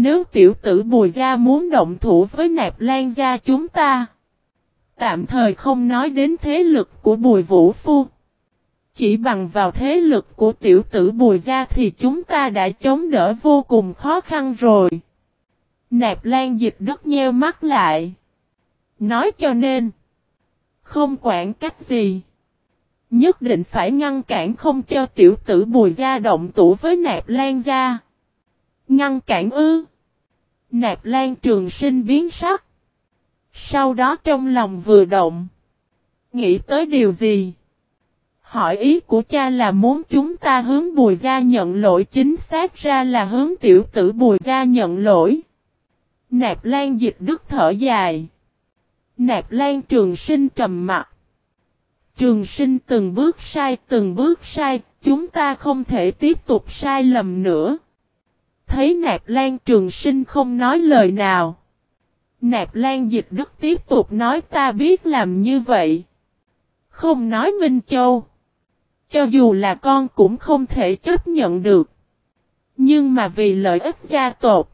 Nếu tiểu tử bùi gia muốn động thủ với nạp lan gia chúng ta. Tạm thời không nói đến thế lực của bùi vũ phu. Chỉ bằng vào thế lực của tiểu tử bùi gia thì chúng ta đã chống đỡ vô cùng khó khăn rồi. Nạp lan dịch đứt nheo mắt lại. Nói cho nên. Không quản cách gì. Nhất định phải ngăn cản không cho tiểu tử bùi gia động tủ với nạp lan gia. Ngăn cản ư. Nạp lan trường sinh biến sắc. Sau đó trong lòng vừa động. Nghĩ tới điều gì? Hỏi ý của cha là muốn chúng ta hướng bùi gia nhận lỗi chính xác ra là hướng tiểu tử bùi gia nhận lỗi. Nạp lan dịch đức thở dài. Nạp lan trường sinh trầm mặt. Trường sinh từng bước sai từng bước sai, chúng ta không thể tiếp tục sai lầm nữa. Thấy nạp lan trường sinh không nói lời nào. Nạp lan dịch đức tiếp tục nói, ta biết làm như vậy. Không nói Minh Châu. Cho dù là con cũng không thể chấp nhận được. Nhưng mà vì lợi ích gia tộc.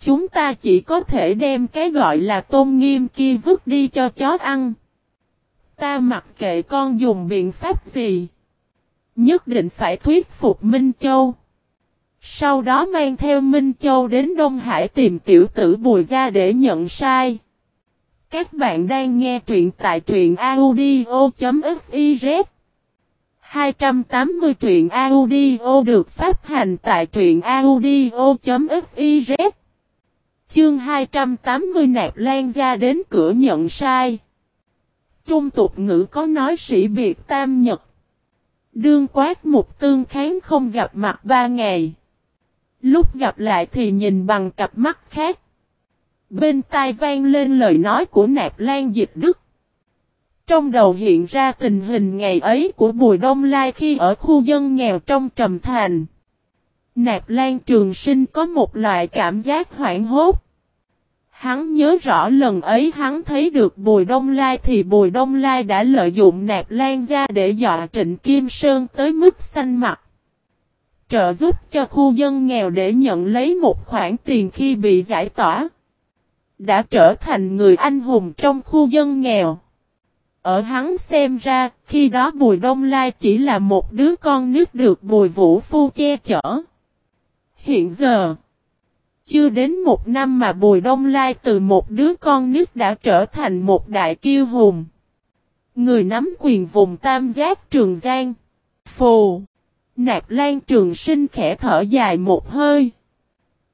Chúng ta chỉ có thể đem cái gọi là tôn nghiêm kia vứt đi cho chó ăn. Ta mặc kệ con dùng biện pháp gì. Nhất định phải thuyết phục Minh Châu. Sau đó mang theo Minh Châu đến Đông Hải tìm tiểu tử Bùi Gia để nhận sai. Các bạn đang nghe truyện tại truyện audio.fiz 280 truyện audio được phát hành tại truyện audio.fiz Chương 280 nạp lan ra đến cửa nhận sai. Trung tục ngữ có nói sĩ biệt tam nhật. Đương quát một tương kháng không gặp mặt ba ngày. Lúc gặp lại thì nhìn bằng cặp mắt khác. Bên tai vang lên lời nói của nạp lan dịch đức. Trong đầu hiện ra tình hình ngày ấy của Bùi Đông Lai khi ở khu dân nghèo trong Trầm Thành. Nạp Lan Trường Sinh có một loại cảm giác hoảng hốt. Hắn nhớ rõ lần ấy hắn thấy được Bùi Đông Lai thì Bùi Đông Lai đã lợi dụng Nạp Lan ra để dọa Trịnh Kim Sơn tới mức xanh mặt. Trợ giúp cho khu dân nghèo để nhận lấy một khoản tiền khi bị giải tỏa. Đã trở thành người anh hùng trong khu dân nghèo. Ở hắn xem ra, khi đó Bùi Đông Lai chỉ là một đứa con nít được Bùi Vũ Phu che chở. Hiện giờ, chưa đến một năm mà Bùi Đông Lai từ một đứa con nít đã trở thành một đại kiêu hùng. Người nắm quyền vùng tam giác Trường Giang. Phù. Nạp Lan Trường Sinh khẽ thở dài một hơi.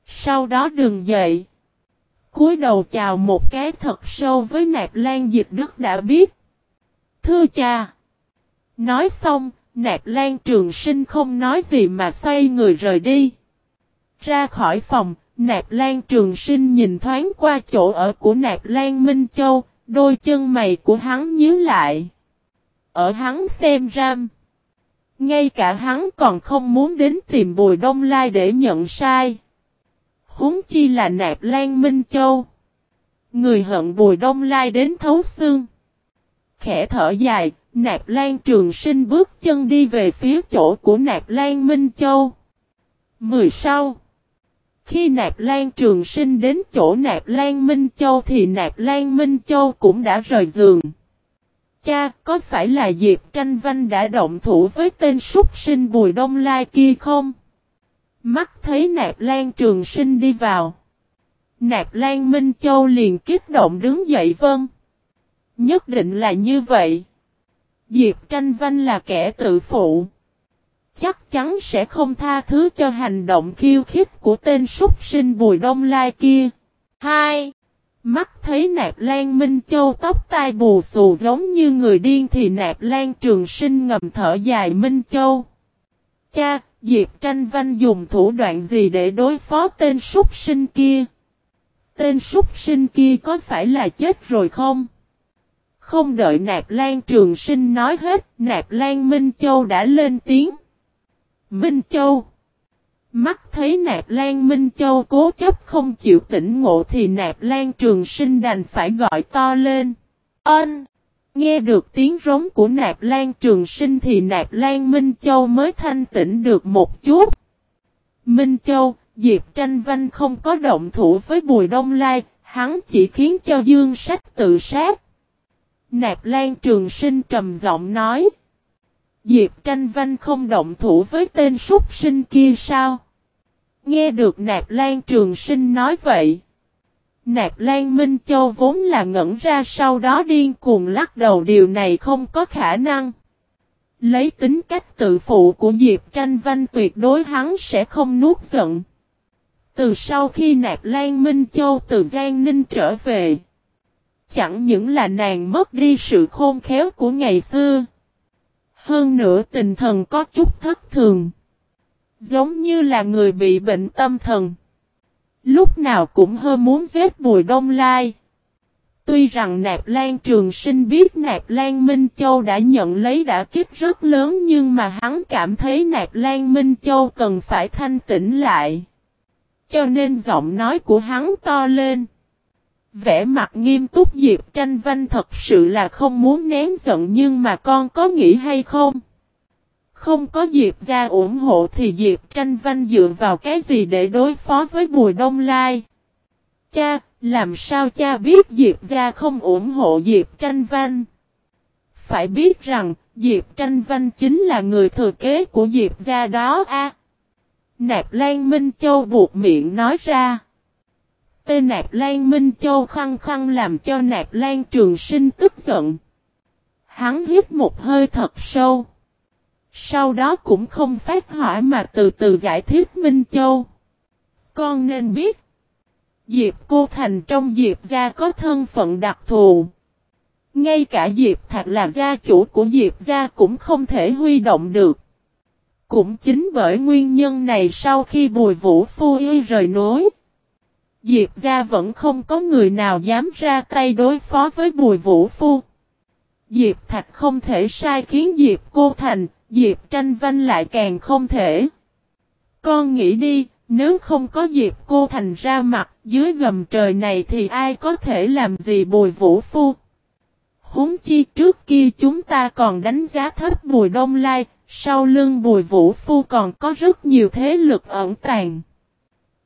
Sau đó đường dậy. cúi đầu chào một cái thật sâu với Nạp Lan Dịch Đức đã biết. Thưa cha. Nói xong, Nạp Lan Trường Sinh không nói gì mà xoay người rời đi. Ra khỏi phòng, Nạp Lan Trường Sinh nhìn thoáng qua chỗ ở của Nạp Lan Minh Châu, đôi chân mày của hắn nhíu lại. Ở hắn xem ram. Ngay cả hắn còn không muốn đến tìm Bùi Đông Lai để nhận sai. Húng chi là Nạp Lan Minh Châu. Người hận Bùi Đông Lai đến thấu xương. Khẽ thở dài, Nạp Lan Trường Sinh bước chân đi về phía chỗ của Nạp Lan Minh Châu. Mười sau. Khi Nạp Lan Trường Sinh đến chỗ Nạp Lan Minh Châu thì Nạp Lan Minh Châu cũng đã rời giường. Cha, có phải là Diệp Tranh Văn đã động thủ với tên súc sinh Bùi Đông Lai kia không? Mắt thấy Nạp Lan Trường Sinh đi vào. Nạp Lan Minh Châu liền kích động đứng dậy vâng. Nhất định là như vậy. Diệp Tranh Văn là kẻ tự phụ. Chắc chắn sẽ không tha thứ cho hành động khiêu khích của tên súc sinh Bùi Đông Lai kia. 2. Mắt thấy nạp lan Minh Châu tóc tai bù xù giống như người điên thì nạp lan trường sinh ngầm thở dài Minh Châu. Cha, Diệp Tranh Văn dùng thủ đoạn gì để đối phó tên súc sinh kia? Tên súc sinh kia có phải là chết rồi không? Không đợi Nạp Lan Trường Sinh nói hết, Nạp Lan Minh Châu đã lên tiếng. Minh Châu Mắt thấy Nạp Lan Minh Châu cố chấp không chịu tỉnh ngộ thì Nạp Lan Trường Sinh đành phải gọi to lên. Ân! Nghe được tiếng rống của Nạp Lan Trường Sinh thì Nạp Lan Minh Châu mới thanh tỉnh được một chút. Minh Châu, Diệp Tranh Văn không có động thủ với Bùi Đông Lai, hắn chỉ khiến cho Dương Sách tự sát. Nạp Lan Trường Sinh trầm giọng nói. Diệp Tranh vanh không động thủ với tên súc sinh kia sao? Nghe được Nạp Lan Trường Sinh nói vậy. Nạp Lan Minh Châu vốn là ngẩn ra sau đó điên cuồng lắc đầu điều này không có khả năng. Lấy tính cách tự phụ của Diệp Tranh Văn tuyệt đối hắn sẽ không nuốt giận. Từ sau khi Nạp Lan Minh Châu từ Giang Ninh trở về. Chẳng những là nàng mất đi sự khôn khéo của ngày xưa. Hơn nữa tình thần có chút thất thường. Giống như là người bị bệnh tâm thần. Lúc nào cũng hơi muốn giết Bùi Đông Lai. Tuy rằng Nạp Lan Trường Sinh biết Nạp Lan Minh Châu đã nhận lấy đã kích rất lớn nhưng mà hắn cảm thấy Nạp Lan Minh Châu cần phải thanh tĩnh lại. Cho nên giọng nói của hắn to lên. Vẻ mặt nghiêm túc Diệp Tranh Văn thật sự là không muốn nén giận nhưng mà con có nghĩ hay không? Không có Diệp ra ủng hộ thì Diệp Tranh Văn dựa vào cái gì để đối phó với Bùi Đông Lai? Cha, làm sao cha biết Diệp ra không ủng hộ Diệp Tranh Văn? Phải biết rằng, Diệp Tranh Văn chính là người thừa kế của Diệp gia đó a. Nạp Lan Minh Châu buộc miệng nói ra. Tên Nạp Lan Minh Châu khăng khăng làm cho Nạp Lan Trường Sinh tức giận. Hắn hít một hơi thật sâu. Sau đó cũng không phát hỏa mà từ từ giải thích Minh Châu. Con nên biết. Diệp Cô Thành trong Diệp gia có thân phận đặc thù. Ngay cả Diệp Thạc là gia chủ của Diệp gia cũng không thể huy động được. Cũng chính bởi nguyên nhân này sau khi Bùi Vũ Phu y rời nối. Diệp gia vẫn không có người nào dám ra tay đối phó với Bùi Vũ Phu. Diệp Thạch không thể sai khiến Diệp Cô Thành, Diệp Tranh Văn lại càng không thể. Con nghĩ đi, nếu không có Diệp Cô Thành ra mặt dưới gầm trời này thì ai có thể làm gì Bùi Vũ Phu. Húng chi trước kia chúng ta còn đánh giá thấp Bùi Đông Lai, sau lưng Bùi Vũ Phu còn có rất nhiều thế lực ẩn tàng.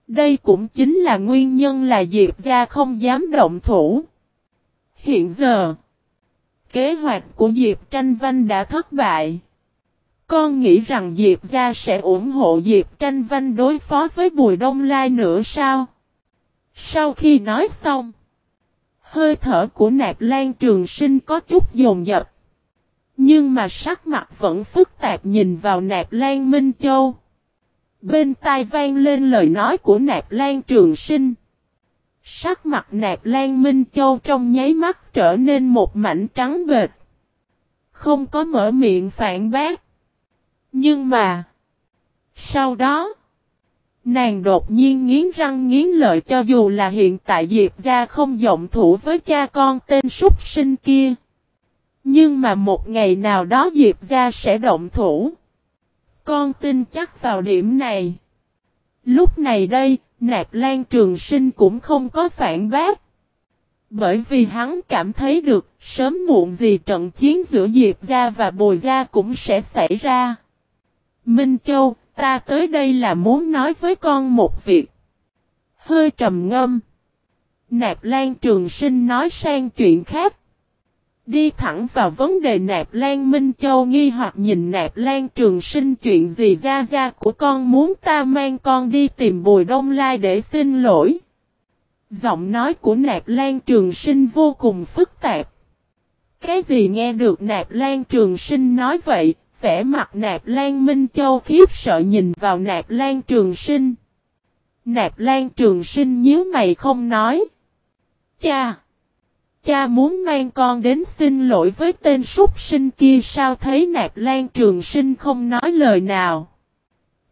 Đây cũng chính là nguyên nhân là Diệp gia không dám động thủ. Hiện giờ, kế hoạch của Diệp Tranh Văn đã thất bại. Con nghĩ rằng Diệp gia sẽ ủng hộ Diệp Tranh Văn đối phó với Bùi Đông Lai nữa sao? Sau khi nói xong, hơi thở của Nạp Lan Trường Sinh có chút dồn dập. Nhưng mà sắc mặt vẫn phức tạp nhìn vào Nạp Lan Minh Châu. Bên tai vang lên lời nói của Nạp Lan Trường Sinh. Sắc mặt Nạp Lan Minh Châu trong nháy mắt trở nên một mảnh trắng bệt. Không có mở miệng phản bác. Nhưng mà. Sau đó. Nàng đột nhiên nghiến răng nghiến lợi cho dù là hiện tại Diệp gia không giọng thủ với cha con tên súc sinh kia. Nhưng mà một ngày nào đó Diệp gia sẽ động thủ. Con tin chắc vào điểm này. Lúc này đây, Nạp Lan Trường Sinh cũng không có phản bác. Bởi vì hắn cảm thấy được, sớm muộn gì trận chiến giữa Diệp Gia và Bồi Gia cũng sẽ xảy ra. Minh Châu, ta tới đây là muốn nói với con một việc. Hơi trầm ngâm. Nạp Lan Trường Sinh nói sang chuyện khác. Đi thẳng vào vấn đề Nạp Lan Minh Châu nghi hoặc nhìn Nạp Lan Trường Sinh chuyện gì ra ra của con muốn ta mang con đi tìm Bùi Đông Lai để xin lỗi. Giọng nói của Nạp Lan Trường Sinh vô cùng phức tạp. Cái gì nghe được Nạp Lan Trường Sinh nói vậy, vẻ mặt Nạp Lan Minh Châu khiếp sợ nhìn vào Nạp Lan Trường Sinh. Nạp Lan Trường Sinh nhíu mày không nói. Cha! Cha muốn mang con đến xin lỗi với tên súc sinh kia sao thấy Nạp Lan Trường Sinh không nói lời nào.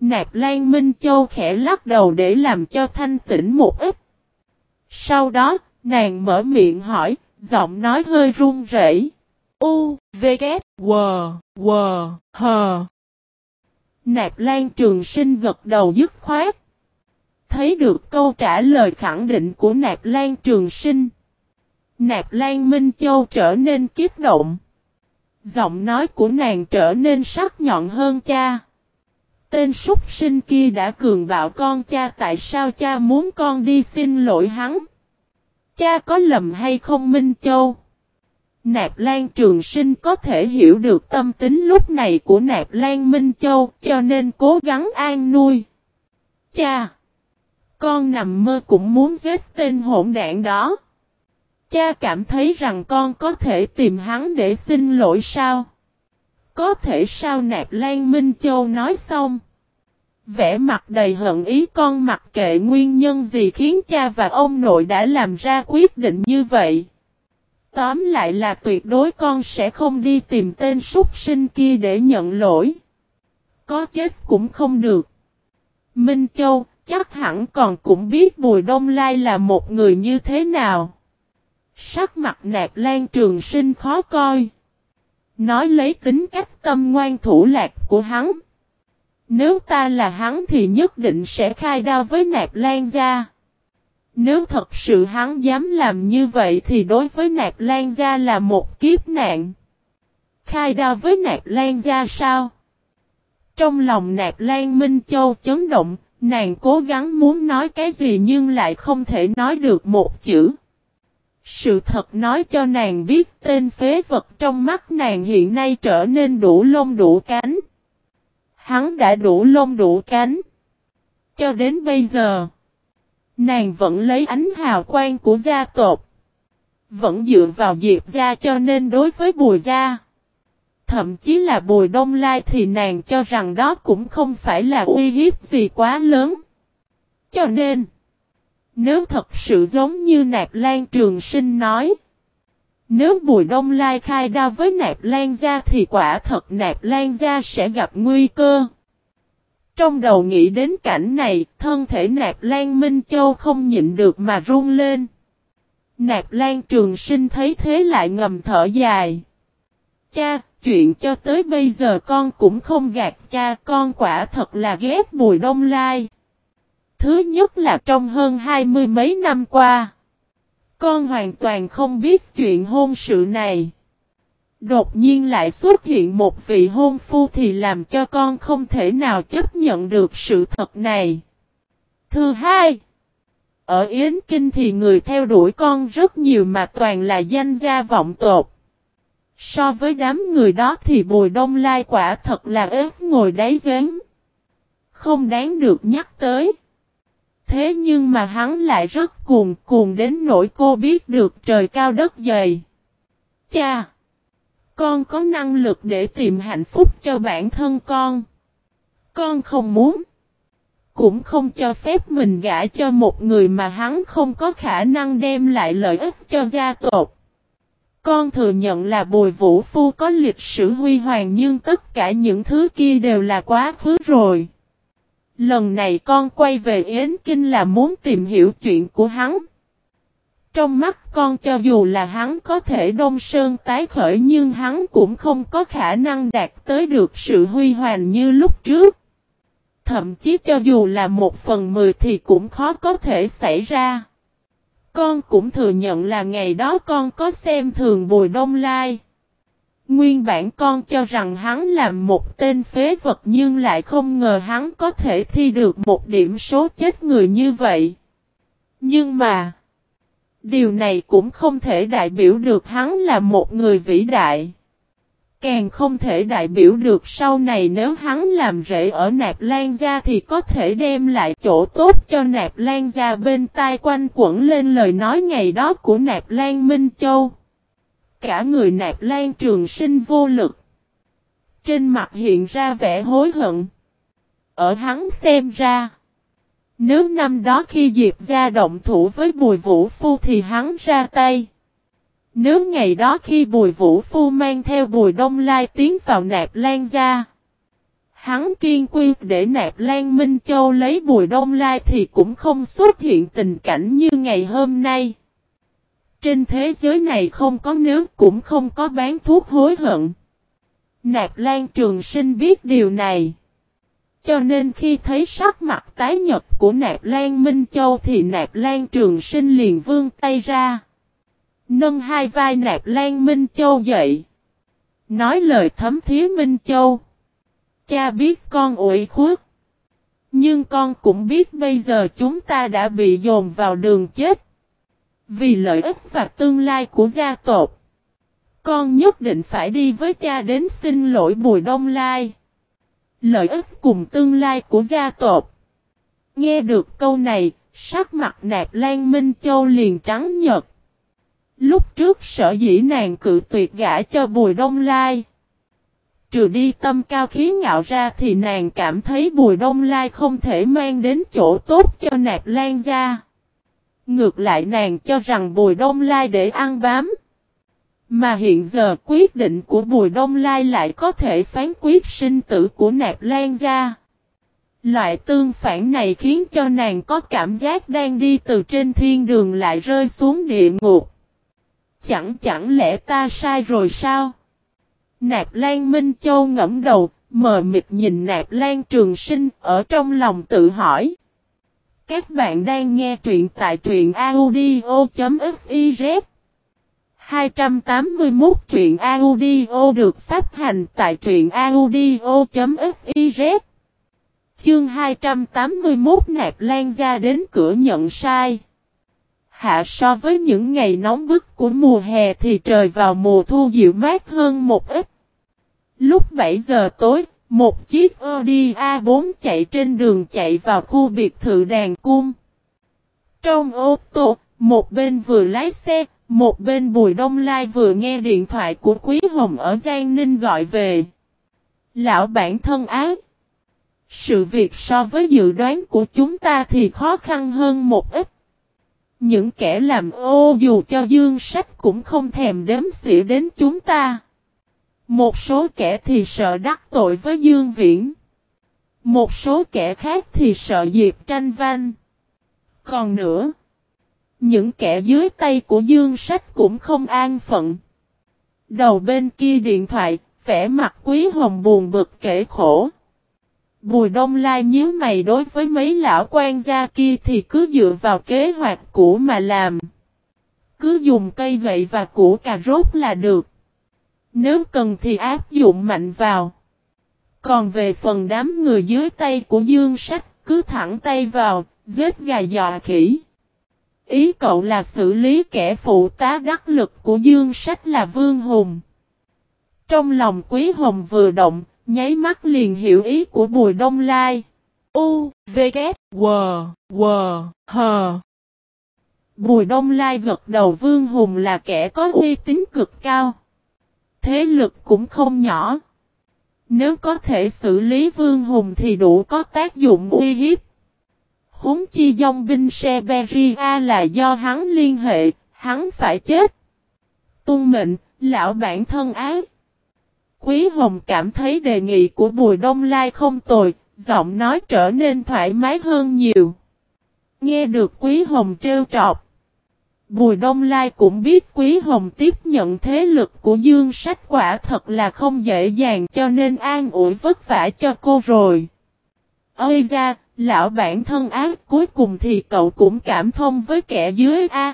Nạp Lan Minh Châu khẽ lắc đầu để làm cho thanh tĩnh một ít. Sau đó, nàng mở miệng hỏi, giọng nói hơi run rẩy. U, V, K, W, W, H. Nạp Lan Trường Sinh gật đầu dứt khoát. Thấy được câu trả lời khẳng định của Nạp Lan Trường Sinh. Nạp Lan Minh Châu trở nên kiếp động. Giọng nói của nàng trở nên sắc nhọn hơn cha. Tên súc sinh kia đã cường bạo con cha, tại sao cha muốn con đi xin lỗi hắn? Cha có lầm hay không Minh Châu? Nạp Lan Trường Sinh có thể hiểu được tâm tính lúc này của Nạp Lan Minh Châu, cho nên cố gắng an nuôi. Cha! Con nằm mơ cũng muốn giết tên hỗn đạn đó. Cha cảm thấy rằng con có thể tìm hắn để xin lỗi sao? Có thể sao Nạp Lan Minh Châu nói xong. Vẽ mặt đầy hận ý con mặc kệ nguyên nhân gì khiến cha và ông nội đã làm ra quyết định như vậy. Tóm lại là tuyệt đối con sẽ không đi tìm tên súc sinh kia để nhận lỗi. Có chết cũng không được. Minh Châu, chắc hẳn còn cũng biết Bùi Đông Lai là một người như thế nào. Sắc mặt nạp lan trường sinh khó coi. Nói lấy tính cách tâm ngoan thủ lạc của hắn. Nếu ta là hắn thì nhất định sẽ khai đao với nạp lan gia. Nếu thật sự hắn dám làm như vậy thì đối với nạp lan gia là một kiếp nạn. Khai đao với nạp lan gia sao? Trong lòng nạp lan Minh Châu chấn động, nàng cố gắng muốn nói cái gì nhưng lại không thể nói được một chữ. Sự thật nói cho nàng biết tên phế vật trong mắt nàng hiện nay trở nên đủ lông đủ cánh. Hắn đã đủ lông đủ cánh. Cho đến bây giờ, nàng vẫn lấy ánh hào quang của gia tộc. Vẫn dựa vào Diệp gia cho nên đối với Bùi gia. Thậm chí là Bùi Đông Lai thì nàng cho rằng đó cũng không phải là uy hiếp gì quá lớn. Cho nên, nếu thật sự giống như Nạp Lan Trường Sinh nói, nếu Bùi Đông Lai khai đao với Nạp Lan Gia thì quả thật Nạp Lan Gia sẽ gặp nguy cơ. Trong đầu nghĩ đến cảnh này, thân thể Nạp Lan Minh Châu không nhịn được mà run lên. Nạp Lan Trường Sinh thấy thế lại ngầm thở dài. Cha, chuyện cho tới bây giờ con cũng không gạt cha, con quả thật là ghét Bùi Đông Lai. Thứ nhất là trong hơn hai mươi mấy năm qua, con hoàn toàn không biết chuyện hôn sự này. Đột nhiên lại xuất hiện một vị hôn phu thì làm cho con không thể nào chấp nhận được sự thật này. Thứ hai, ở Yến Kinh thì người theo đuổi con rất nhiều mà toàn là danh gia vọng tột. So với đám người đó thì Bùi Đông Lai quả thật là ếp ngồi đáy giếng. Không đáng được nhắc tới. Thế nhưng mà hắn lại rất cuồng cuồng đến nỗi cô biết được trời cao đất dày. Cha! Con có năng lực để tìm hạnh phúc cho bản thân con. Con không muốn. Cũng không cho phép mình gả cho một người mà hắn không có khả năng đem lại lợi ích cho gia tộc. Con thừa nhận là bồi vũ phu có lịch sử huy hoàng nhưng tất cả những thứ kia đều là quá khứ rồi. Lần này con quay về Yến Kinh là muốn tìm hiểu chuyện của hắn. Trong mắt con cho dù là hắn có thể đông sơn tái khởi nhưng hắn cũng không có khả năng đạt tới được sự huy hoàng như lúc trước. Thậm chí cho dù là một phần mười thì cũng khó có thể xảy ra. Con cũng thừa nhận là ngày đó con có xem thường Bùi Đông Lai. Nguyên bản con cho rằng hắn là một tên phế vật nhưng lại không ngờ hắn có thể thi được một điểm số chết người như vậy. Nhưng mà, điều này cũng không thể đại biểu được hắn là một người vĩ đại. Càng không thể đại biểu được sau này nếu hắn làm rễ ở nạp lan gia thì có thể đem lại chỗ tốt cho nạp lan gia bên tai quanh quẩn lên lời nói ngày đó của nạp lan Minh Châu cả người nạp lan trường sinh vô lực. Trên mặt hiện ra vẻ hối hận. Ở hắn xem ra. Nếu năm đó khi Diệp ra động thủ với Bùi Vũ Phu thì hắn ra tay. Nếu ngày đó khi Bùi Vũ Phu mang theo Bùi Đông Lai tiến vào nạp lan ra. Hắn kiên quy để nạp lan Minh Châu lấy Bùi Đông Lai thì cũng không xuất hiện tình cảnh như ngày hôm nay. Trên thế giới này không có nếu cũng không có bán thuốc hối hận. Nạp Lan Trường Sinh biết điều này. Cho nên khi thấy sắc mặt tái nhật của Nạp Lan Minh Châu thì Nạp Lan Trường Sinh liền vươn tay ra. Nâng hai vai Nạp Lan Minh Châu dậy. Nói lời thấm thía Minh Châu. Cha biết con ủi khuất. Nhưng con cũng biết bây giờ chúng ta đã bị dồn vào đường chết. Vì lợi ích và tương lai của gia tộc. Con nhất định phải đi với cha đến xin lỗi Bùi Đông Lai. Lợi ích cùng tương lai của gia tộc. Nghe được câu này, sắc mặt nạp Lan Minh Châu liền trắng nhật. Lúc trước sở dĩ nàng cự tuyệt gã cho Bùi Đông Lai. Trừ đi tâm cao khí ngạo ra thì nàng cảm thấy Bùi Đông Lai không thể mang đến chỗ tốt cho nạp lan gia. Ngược lại nàng cho rằng Bùi Đông Lai để ăn bám. Mà hiện giờ quyết định của Bùi Đông Lai lại có thể phán quyết sinh tử của nạp lan gia. Loại tương phản này khiến cho nàng có cảm giác đang đi từ trên thiên đường lại rơi xuống địa ngục. Chẳng chẳng lẽ ta sai rồi sao? Nạp Lan Minh Châu ngẫm đầu, mờ mịt nhìn Nạp Lan Trường Sinh ở trong lòng tự hỏi. Các bạn đang nghe truyện tại truyện audio.fiz 281 truyện audio được phát hành tại truyện audio.fiz Chương 281 Nạp Lan ra đến cửa nhận sai. Hạ so với những ngày nóng bức của mùa hè thì trời vào mùa thu dịu mát hơn một ít. Lúc 7 giờ tối, một chiếc Audi A4 chạy trên đường chạy vào khu biệt thự đàn cung. Trong ô tô, một bên vừa lái xe, một bên Bùi Đông Lai vừa nghe điện thoại của Quý Hồng ở Giang Ninh gọi về. Lão bản thân ác. Sự việc so với dự đoán của chúng ta thì khó khăn hơn một ít. Những kẻ làm ô dù cho dương sách cũng không thèm đếm xỉa đến chúng ta. Một số kẻ thì sợ đắc tội với Dương Viễn. Một số kẻ khác thì sợ Diệp Tranh Văn. Còn nữa, những kẻ dưới tay của Dương Sách cũng không an phận. Đầu bên kia điện thoại, vẻ mặt quý hồng buồn bực kể khổ. Bùi Đông Lai nhíu mày đối với mấy lão quan gia kia thì cứ dựa vào kế hoạch cũ mà làm. Cứ dùng cây gậy và củ cà rốt là được. Nếu cần thì áp dụng mạnh vào. Còn về phần đám người dưới tay của Dương Sách, cứ thẳng tay vào, giết gà dọa khỉ. Ý cậu là xử lý kẻ phụ tá đắc lực của Dương Sách là Vương Hùng. Trong lòng Quý Hồng vừa động, nháy mắt liền hiểu ý của Bùi Đông Lai. U, V, K, W, W, H. Bùi Đông Lai gật đầu Vương Hùng là kẻ có uy tín cực cao thế lực cũng không nhỏ. Nếu có thể xử lý Vương Hùng thì đủ có tác dụng uy hiếp. Húng chi dòng binh Seberia là do hắn liên hệ, hắn phải chết. Tung mệnh, lão bản thân ái. Quý Hồng cảm thấy đề nghị của Bùi Đông Lai không tồi, giọng nói trở nên thoải mái hơn nhiều. Nghe được Quý Hồng trêu trọc. Bùi Đông Lai cũng biết Quý Hồng tiếp nhận thế lực của Dương Sách quả thật là không dễ dàng cho nên an ủi vất vả cho cô rồi. Ơi ra, lão bản thân ác cuối cùng thì cậu cũng cảm thông với kẻ dưới A.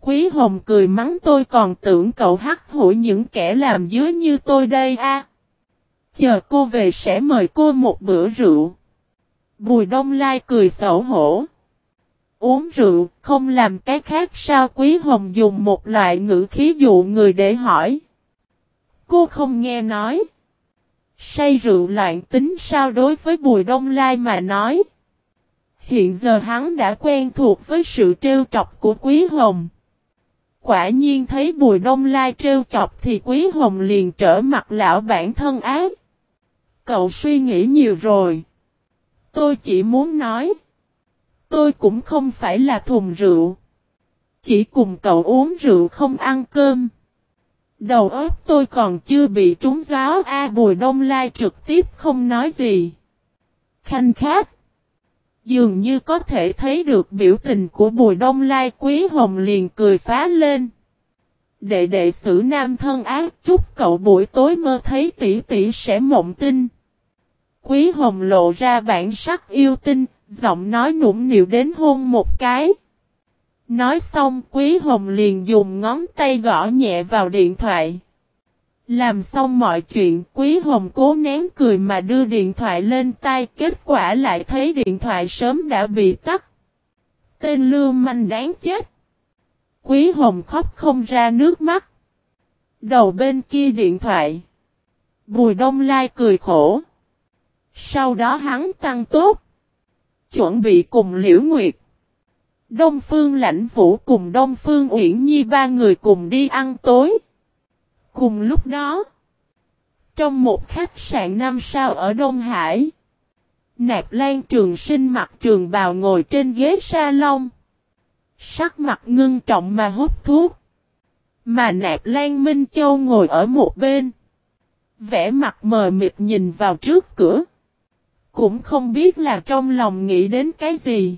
Quý Hồng cười mắng tôi còn tưởng cậu hắc hủi những kẻ làm dưới như tôi đây A. Chờ cô về sẽ mời cô một bữa rượu. Bùi Đông Lai cười xấu hổ. Uống rượu, không làm cái khác sao Quý Hồng dùng một loại ngữ khí dụ người để hỏi. Cô không nghe nói. Say rượu loạn tính sao đối với Bùi Đông Lai mà nói. Hiện giờ hắn đã quen thuộc với sự trêu chọc của Quý Hồng. Quả nhiên thấy Bùi Đông Lai trêu chọc thì Quý Hồng liền trở mặt lão bản thân ác. Cậu suy nghĩ nhiều rồi. Tôi chỉ muốn nói. Tôi cũng không phải là thùng rượu. Chỉ cùng cậu uống rượu không ăn cơm. Đầu óc tôi còn chưa bị trúng giáo A Bùi Đông Lai trực tiếp không nói gì. Khanh khát. Dường như có thể thấy được biểu tình của Bùi Đông Lai Quý Hồng liền cười phá lên. Đệ đệ sử nam thân ác chúc cậu buổi tối mơ thấy tỷ tỷ sẽ mộng tinh. Quý Hồng lộ ra bản sắc yêu tinh, giọng nói nũng nịu đến hôn một cái. Nói xong Quý Hồng liền dùng ngón tay gõ nhẹ vào điện thoại. Làm xong mọi chuyện, Quý Hồng cố nén cười mà đưa điện thoại lên tay, kết quả lại thấy điện thoại sớm đã bị tắt. Tên lưu manh đáng chết. Quý Hồng khóc không ra nước mắt. Đầu bên kia điện thoại. Bùi Đông Lai cười khổ. Sau đó hắn tăng tốt. Chuẩn bị cùng Liễu Nguyệt. Đông Phương Lãnh Vũ cùng Đông Phương Uyển Nhi ba người cùng đi ăn tối. Cùng lúc đó, trong một khách sạn năm sao ở Đông Hải, Nạp Lan Trường Sinh mặc trường bào ngồi trên ghế salon. Sắc mặt ngưng trọng mà hút thuốc. Mà Nạp Lan Minh Châu ngồi ở một bên. Vẽ mặt mờ mịt nhìn vào trước cửa. Cũng không biết là trong lòng nghĩ đến cái gì.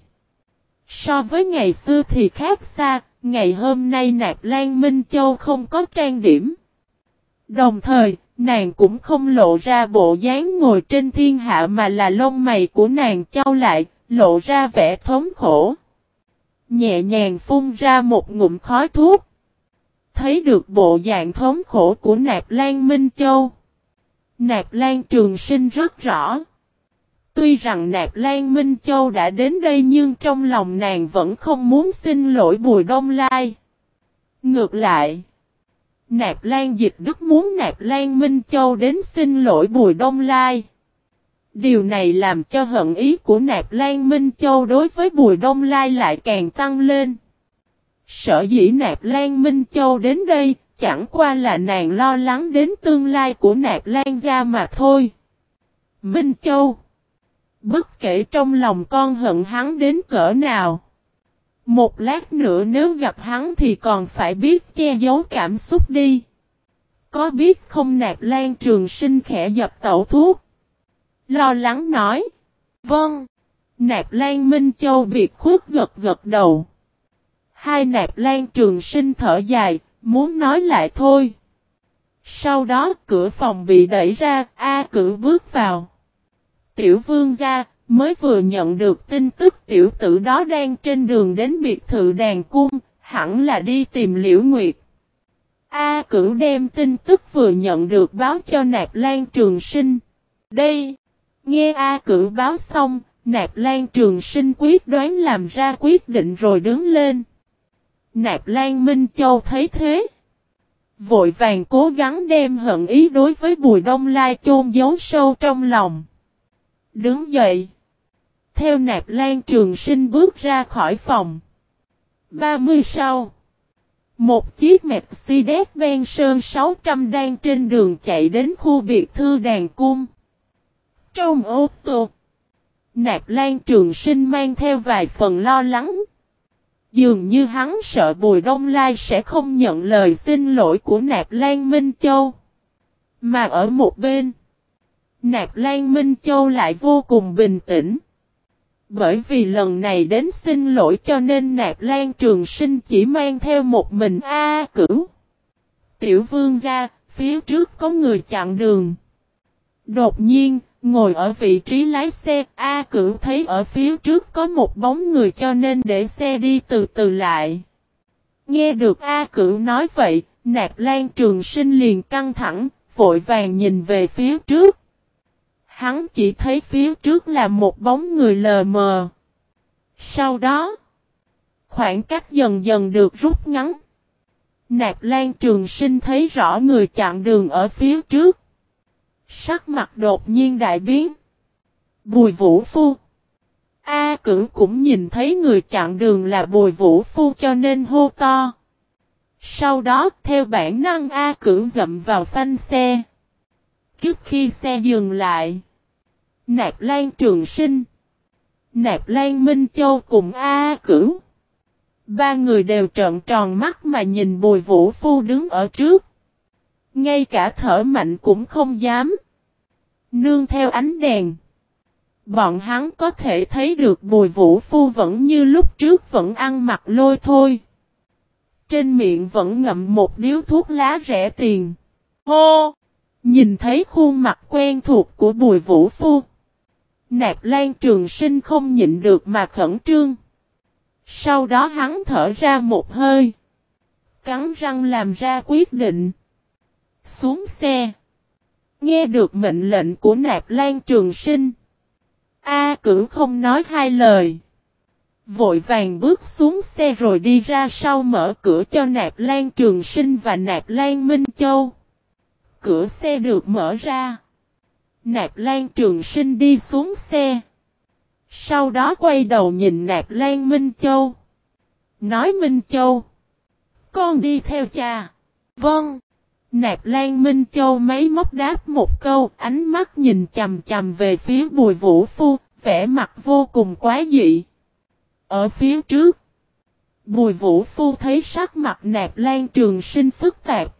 So với ngày xưa thì khác xa, ngày hôm nay Nạp Lan Minh Châu không có trang điểm. Đồng thời, nàng cũng không lộ ra bộ dáng ngồi trên thiên hạ mà là lông mày của nàng trao lại, lộ ra vẻ thống khổ. Nhẹ nhàng phun ra một ngụm khói thuốc. Thấy được bộ dạng thống khổ của Nạp Lan Minh Châu. Nạp Lan Trường Sinh rất rõ. Tuy rằng Nạp Lan Minh Châu đã đến đây nhưng trong lòng nàng vẫn không muốn xin lỗi Bùi Đông Lai. Ngược lại, Nạp Lan Dịch Đức muốn Nạp Lan Minh Châu đến xin lỗi Bùi Đông Lai. Điều này làm cho hận ý của Nạp Lan Minh Châu đối với Bùi Đông Lai lại càng tăng lên. Sở dĩ Nạp Lan Minh Châu đến đây, chẳng qua là nàng lo lắng đến tương lai của Nạp Lan gia mà thôi. Minh Châu Bất kể trong lòng con hận hắn đến cỡ nào. Một lát nữa nếu gặp hắn thì còn phải biết che giấu cảm xúc đi. Có biết không nạp lan trường sinh khẽ dập tẩu thuốc. Lo lắng nói. Vâng. Nạp lan Minh Châu biệt khuất gật gật đầu. Hai nạp lan trường sinh thở dài, muốn nói lại thôi. Sau đó cửa phòng bị đẩy ra, A cử bước vào. Tiểu vương gia, mới vừa nhận được tin tức tiểu tử đó đang trên đường đến biệt thự đàn cung, hẳn là đi tìm liễu nguyệt. A cửu đem tin tức vừa nhận được báo cho Nạp Lan Trường Sinh. Đây, nghe A cửu báo xong, Nạp Lan Trường Sinh quyết đoán làm ra quyết định rồi đứng lên. Nạp Lan Minh Châu thấy thế. Vội vàng cố gắng đem hận ý đối với Bùi Đông Lai chôn giấu sâu trong lòng. Đứng dậy. Theo nạp lan trường sinh bước ra khỏi phòng. 30 sau. Một chiếc Mercedes-Benz Sơn 600 đang trên đường chạy đến khu biệt thư đàn cung. Trong ô tô. Nạp Lan Trường Sinh mang theo vài phần lo lắng. Dường như hắn sợ Bùi Đông Lai sẽ không nhận lời xin lỗi của Nạp Lan Minh Châu. Mà ở một bên, Nạp Lan Minh Châu lại vô cùng bình tĩnh. Bởi vì lần này đến xin lỗi cho nên Nạp Lan Trường Sinh chỉ mang theo một mình A cửu. Tiểu vương ra, phía trước có người chặn đường. Đột nhiên, ngồi ở vị trí lái xe, A cửu thấy ở phía trước có một bóng người cho nên để xe đi từ từ lại. Nghe được A cửu nói vậy, Nạp Lan Trường Sinh liền căng thẳng, vội vàng nhìn về phía trước. Hắn chỉ thấy phía trước là một bóng người lờ mờ. Sau đó, khoảng cách dần dần được rút ngắn. Nạp Lan Trường Sinh thấy rõ người chặn đường ở phía trước. Sắc mặt đột nhiên đại biến. Bùi Vũ Phu. A cử cũng nhìn thấy người chặn đường là Bùi Vũ Phu cho nên hô to. Sau đó, theo bản năng A cử dậm vào phanh xe. Trước khi xe dừng lại. Nạp Lan Trường Sinh. Nạp Lan Minh Châu cùng A, A Cửu. Ba người đều trợn tròn mắt mà nhìn Bùi Vũ Phu đứng ở trước. Ngay cả thở mạnh cũng không dám. Nương theo ánh đèn. Bọn hắn có thể thấy được Bùi Vũ Phu vẫn như lúc trước vẫn ăn mặc lôi thôi. Trên miệng vẫn ngậm một điếu thuốc lá rẻ tiền. Hô! Nhìn thấy khuôn mặt quen thuộc của Bùi Vũ Phu. Nạp Lan Trường Sinh không nhịn được mà khẩn trương. Sau đó hắn thở ra một hơi. Cắn răng làm ra quyết định. Xuống xe. Nghe được mệnh lệnh của nạp lan trường sinh. A cử không nói hai lời. Vội vàng bước xuống xe rồi đi ra sau mở cửa cho nạp lan trường sinh và nạp lan Minh Châu. Cửa xe được mở ra. Nạp lan trường sinh đi xuống xe. Sau đó quay đầu nhìn nạp lan Minh Châu. Nói Minh Châu. Con đi theo cha. Vâng. Nạp Lan Minh Châu máy móc đáp một câu, ánh mắt nhìn chầm chầm về phía Bùi Vũ Phu, vẻ mặt vô cùng quá dị. Ở phía trước, Bùi Vũ Phu thấy sắc mặt Nạp Lan Trường Sinh phức tạp.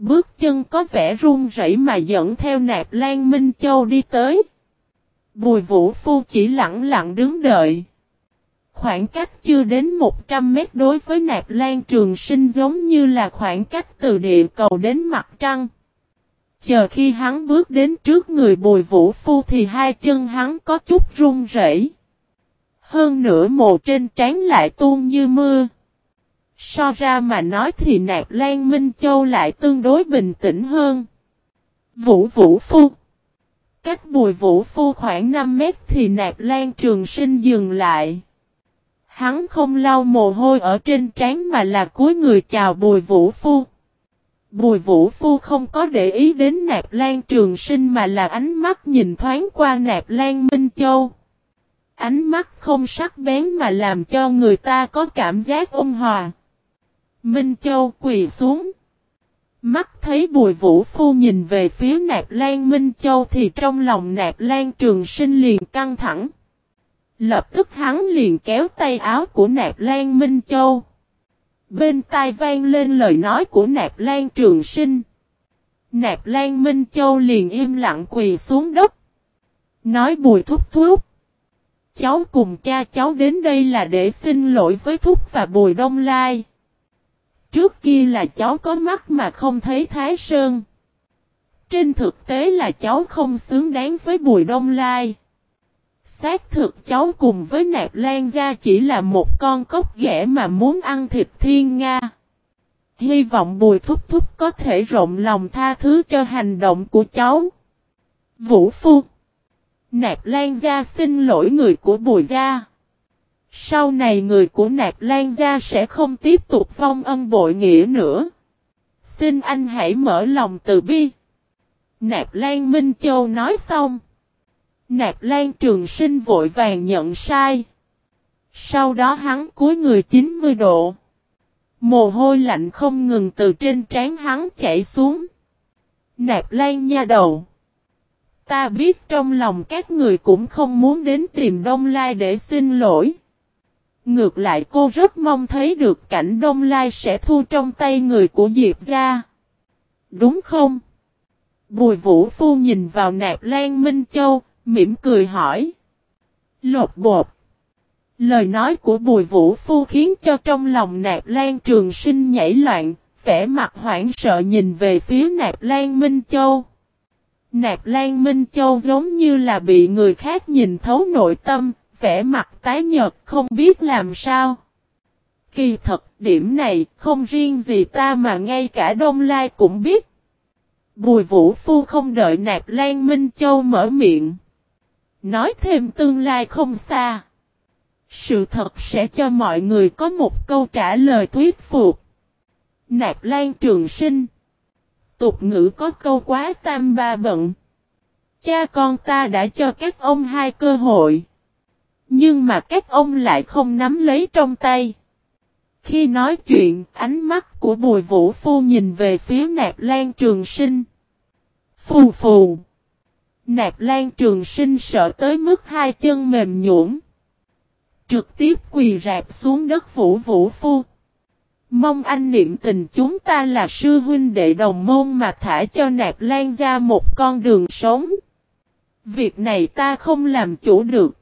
Bước chân có vẻ run rẩy mà dẫn theo Nạp Lan Minh Châu đi tới. Bùi Vũ Phu chỉ lặng lặng đứng đợi. Khoảng cách chưa đến 100 mét đối với nạp lan trường sinh giống như là khoảng cách từ địa cầu đến mặt trăng. Chờ khi hắn bước đến trước người bùi vũ phu thì hai chân hắn có chút run rẩy. Hơn nữa mồ trên trán lại tuôn như mưa. So ra mà nói thì nạp lan Minh Châu lại tương đối bình tĩnh hơn. Vũ vũ phu. Cách bùi vũ phu khoảng 5 mét thì nạp lan trường sinh dừng lại. Hắn không lau mồ hôi ở trên trán mà là cúi người chào Bùi Vũ Phu. Bùi Vũ Phu không có để ý đến Nạp Lan Trường Sinh mà là ánh mắt nhìn thoáng qua Nạp Lan Minh Châu. Ánh mắt không sắc bén mà làm cho người ta có cảm giác ôn hòa. Minh Châu quỳ xuống. Mắt thấy Bùi Vũ Phu nhìn về phía Nạp Lan Minh Châu thì trong lòng Nạp Lan Trường Sinh liền căng thẳng. Lập tức hắn liền kéo tay áo của Nạp Lan Minh Châu. Bên tai vang lên lời nói của Nạp Lan Trường Sinh. Nạp Lan Minh Châu liền im lặng quỳ xuống đất. Nói bùi thúc thúc. Cháu cùng cha cháu đến đây là để xin lỗi với thúc và bùi đông lai. Trước kia là cháu có mắt mà không thấy Thái Sơn. Trên thực tế là cháu không xứng đáng với bùi đông lai. Xác thực cháu cùng với nạp lan gia chỉ là một con cốc ghẻ mà muốn ăn thịt thiên Nga. Hy vọng bùi thúc thúc có thể rộng lòng tha thứ cho hành động của cháu. Vũ Phu Nạp Lan Gia xin lỗi người của Bùi Gia. Sau này người của Nạp Lan Gia sẽ không tiếp tục vong ân bội nghĩa nữa. Xin anh hãy mở lòng từ bi. Nạp Lan Minh Châu nói xong. Nạp Lan Trường Sinh vội vàng nhận sai. Sau đó hắn cúi người 90 độ. Mồ hôi lạnh không ngừng từ trên trán hắn chảy xuống. Nạp Lan nha đầu. Ta biết trong lòng các người cũng không muốn đến tìm Đông Lai để xin lỗi. Ngược lại cô rất mong thấy được cảnh Đông Lai sẽ thu trong tay người của Diệp gia. Đúng không? Bùi Vũ Phu nhìn vào nạp Lan Minh Châu, mỉm cười hỏi. Lột bột. Lời nói của Bùi Vũ Phu khiến cho trong lòng Nạp Lan Trường Sinh nhảy loạn, vẻ mặt hoảng sợ nhìn về phía Nạp Lan Minh Châu. Nạp Lan Minh Châu giống như là bị người khác nhìn thấu nội tâm, vẻ mặt tái nhợt không biết làm sao. Kỳ thật, điểm này không riêng gì ta mà ngay cả Đông Lai cũng biết. Bùi Vũ Phu không đợi Nạp Lan Minh Châu mở miệng. Nói thêm tương lai không xa. Sự thật sẽ cho mọi người có một câu trả lời thuyết phục. Nạp Lan Trường Sinh Tục ngữ có câu quá tam ba bận. Cha con ta đã cho các ông hai cơ hội. Nhưng mà các ông lại không nắm lấy trong tay. Khi nói chuyện, ánh mắt của Bùi Vũ Phu nhìn về phía Nạp Lan Trường Sinh. Phù phù. Nạp Lan Trường Sinh sợ tới mức hai chân mềm nhũn, trực tiếp quỳ rạp xuống đất Vũ Vũ Phu. Mong anh niệm tình chúng ta là sư huynh đệ đồng môn mà thả cho Nạp Lan ra một con đường sống. Việc này ta không làm chủ được.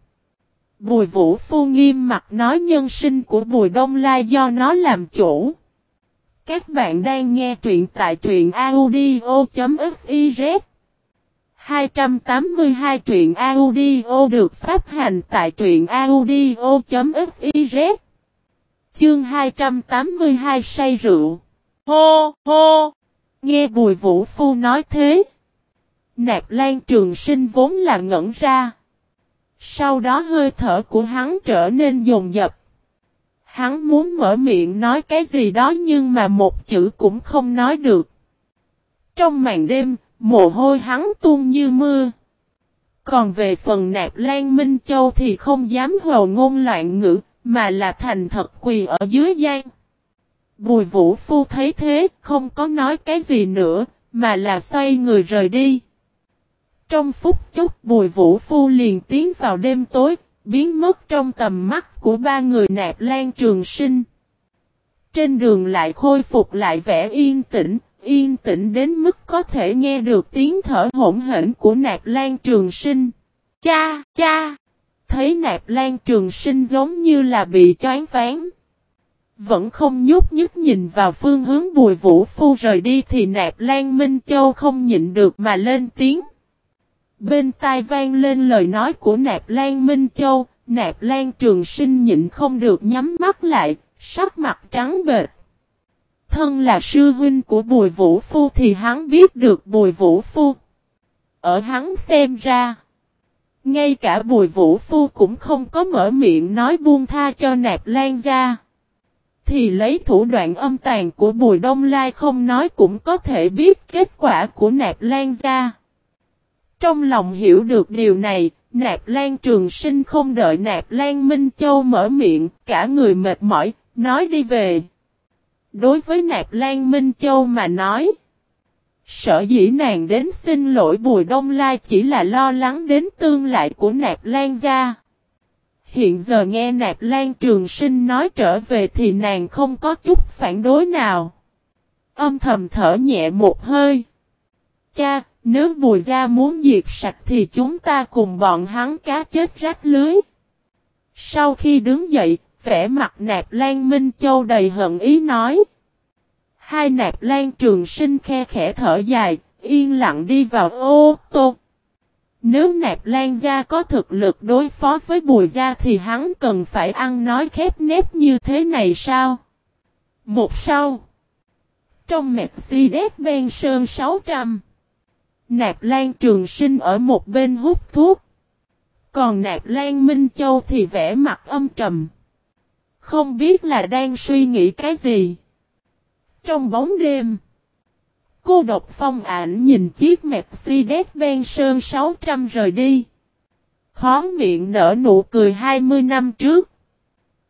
Bùi Vũ Phu nghiêm mặt nói nhân sinh của Bùi Đông Lai do nó làm chủ. Các bạn đang nghe truyện tại truyện audio.fiz 282 truyện audio được phát hành tại truyện audio.fiz Chương 282 say rượu Hô hô Nghe Bùi Vũ Phu nói thế. Nạp Lan Trường Sinh vốn là ngẩn ra. Sau đó hơi thở của hắn trở nên dồn dập. Hắn muốn mở miệng nói cái gì đó nhưng mà một chữ cũng không nói được. Trong màn đêm, mồ hôi hắn tuôn như mưa. Còn về phần nạp Lan Minh Châu thì không dám hồ ngôn loạn ngữ, mà là thành thật quỳ ở dưới gian. Bùi Vũ Phu thấy thế, không có nói cái gì nữa, mà là xoay người rời đi. Trong phút chốc Bùi Vũ Phu liền tiến vào đêm tối, biến mất trong tầm mắt của ba người nạp lan trường sinh. Trên đường lại khôi phục lại vẻ yên tĩnh, yên tĩnh đến mức có thể nghe được tiếng thở hỗn hển của nạp lan trường sinh. Cha, cha! Thấy nạp lan trường sinh giống như là bị choáng phán Vẫn không nhúc nhích nhìn vào phương hướng bùi vũ phu rời đi thì nạp lan Minh Châu không nhịn được mà lên tiếng. Bên tai vang lên lời nói của nạp lan Minh Châu, nạp lan trường sinh nhịn không được nhắm mắt lại, sắc mặt trắng bệch. Thân là sư huynh của Bùi Vũ Phu thì hắn biết được Bùi Vũ Phu. Ở hắn xem ra. Ngay cả Bùi Vũ Phu cũng không có mở miệng nói buông tha cho nạp lan ra. Thì lấy thủ đoạn âm tàn của Bùi Đông Lai không nói cũng có thể biết kết quả của nạp lan ra. Trong lòng hiểu được điều này, nạp lan trường sinh không đợi nạp lan Minh Châu mở miệng, cả người mệt mỏi, nói đi về. Đối với Nạp Lan Minh Châu mà nói. Sở dĩ nàng đến xin lỗi Bùi Đông Lai chỉ là lo lắng đến tương lại của Nạp Lan gia. Hiện giờ nghe Nạp Lan Trường Sinh nói trở về thì nàng không có chút phản đối nào. Âm thầm thở nhẹ một hơi. Cha, nếu Bùi gia muốn diệt sạch thì chúng ta cùng bọn hắn cá chết rách lưới. Sau khi đứng dậy, vẻ mặt nạp lan Minh Châu đầy hận ý nói. Hai nạp lan trường sinh khe khẽ thở dài, yên lặng đi vào ô tô. Nếu nạp lan gia có thực lực đối phó với bùi gia thì hắn cần phải ăn nói khép nép như thế này sao? Một sau. Trong Mercedes-Benz Sơn 600. Nạp Lan Trường Sinh ở một bên hút thuốc. Còn Nạp Lan Minh Châu thì vẽ mặt âm trầm. Không biết là đang suy nghĩ cái gì. Trong bóng đêm. Cô độc phong ảnh nhìn chiếc Mercedes-Benz Sơn 600 rời đi. Khó miệng nở nụ cười 20 năm trước.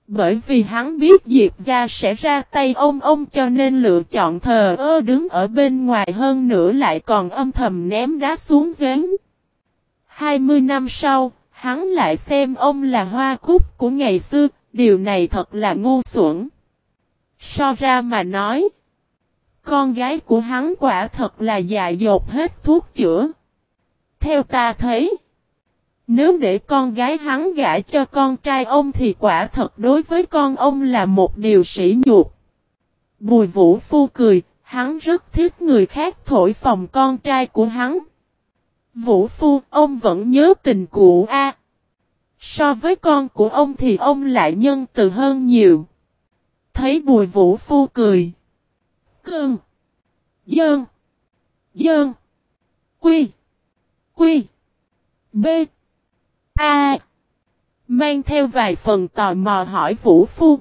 Bởi vì hắn biết Diệp Gia sẽ ra tay ông ông cho nên lựa chọn thờ ơ đứng ở bên ngoài hơn nữa lại còn âm thầm ném đá xuống giếng. 20 năm sau, hắn lại xem ông là hoa cúc của ngày xưa, Điều này thật là ngu xuẩn. So ra mà nói. Con gái của hắn quả thật là dạ dột hết thuốc chữa. Theo ta thấy. Nếu để con gái hắn gả cho con trai ông thì quả thật đối với con ông là một điều sỉ nhục. Bùi vũ phu cười, hắn rất thích người khác thổi phòng con trai của hắn. Vũ phu, ông vẫn nhớ tình cũ a. So với con của ông thì ông lại nhân từ hơn nhiều. Thấy bùi vũ phu cười. Cơn. Dơn. Dơn. Quy. Quy. B. A. Mang theo vài phần tò mò hỏi vũ phu.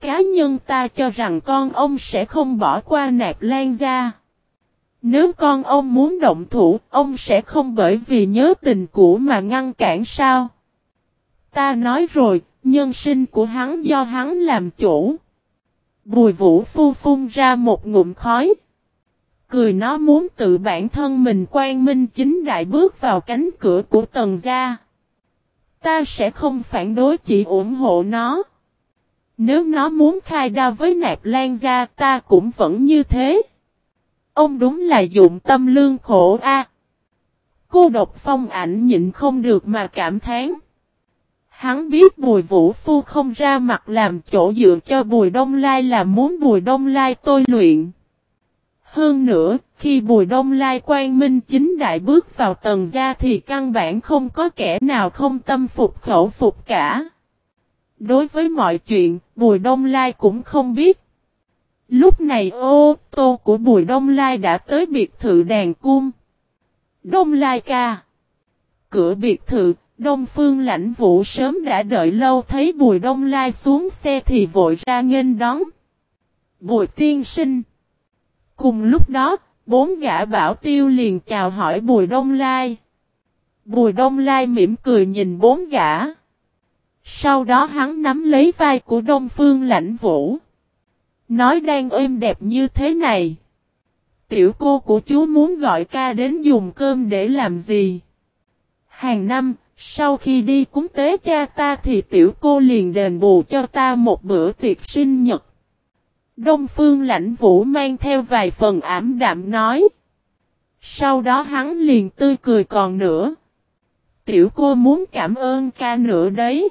Cá nhân ta cho rằng con ông sẽ không bỏ qua nạp lan ra. Nếu con ông muốn động thủ, ông sẽ không bởi vì nhớ tình cũ mà ngăn cản sao? Ta nói rồi, nhân sinh của hắn do hắn làm chủ. Bùi vũ phu phun ra một ngụm khói. Cười nó muốn tự bản thân mình quan minh chính đại bước vào cánh cửa của tần gia. Ta sẽ không phản đối chỉ ủng hộ nó. Nếu nó muốn khai đao với nạp lan gia, ta cũng vẫn như thế. Ông đúng là dụng tâm lương khổ a. Cô độc phong ảnh nhịn không được mà cảm thán. Hắn biết Bùi Vũ Phu không ra mặt làm chỗ dựa cho Bùi Đông Lai là muốn Bùi Đông Lai tôi luyện. Hơn nữa, khi Bùi Đông Lai quan minh chính đại bước vào tầng gia thì căn bản không có kẻ nào không tâm phục khẩu phục cả. Đối với mọi chuyện, Bùi Đông Lai cũng không biết. Lúc này ô tô của Bùi Đông Lai đã tới biệt thự đàn cung. Đông Lai ca. Cửa biệt thự, Đông Phương lãnh vũ sớm đã đợi lâu thấy Bùi Đông Lai xuống xe thì vội ra nghênh đón. Bùi tiên sinh. Cùng lúc đó, bốn gã bảo tiêu liền chào hỏi Bùi Đông Lai. Bùi Đông Lai mỉm cười nhìn bốn gã. Sau đó hắn nắm lấy vai của Đông Phương lãnh vũ. Nói đang êm đẹp như thế này. Tiểu cô của chú muốn gọi ca đến dùng cơm để làm gì? Hàng năm, sau khi đi cúng tế cha ta thì tiểu cô liền đền bù cho ta một bữa tiệc sinh nhật. Đông Phương lãnh vũ mang theo vài phần ảm đạm nói. Sau đó hắn liền tươi cười còn nữa. Tiểu cô muốn cảm ơn ca nữa đấy.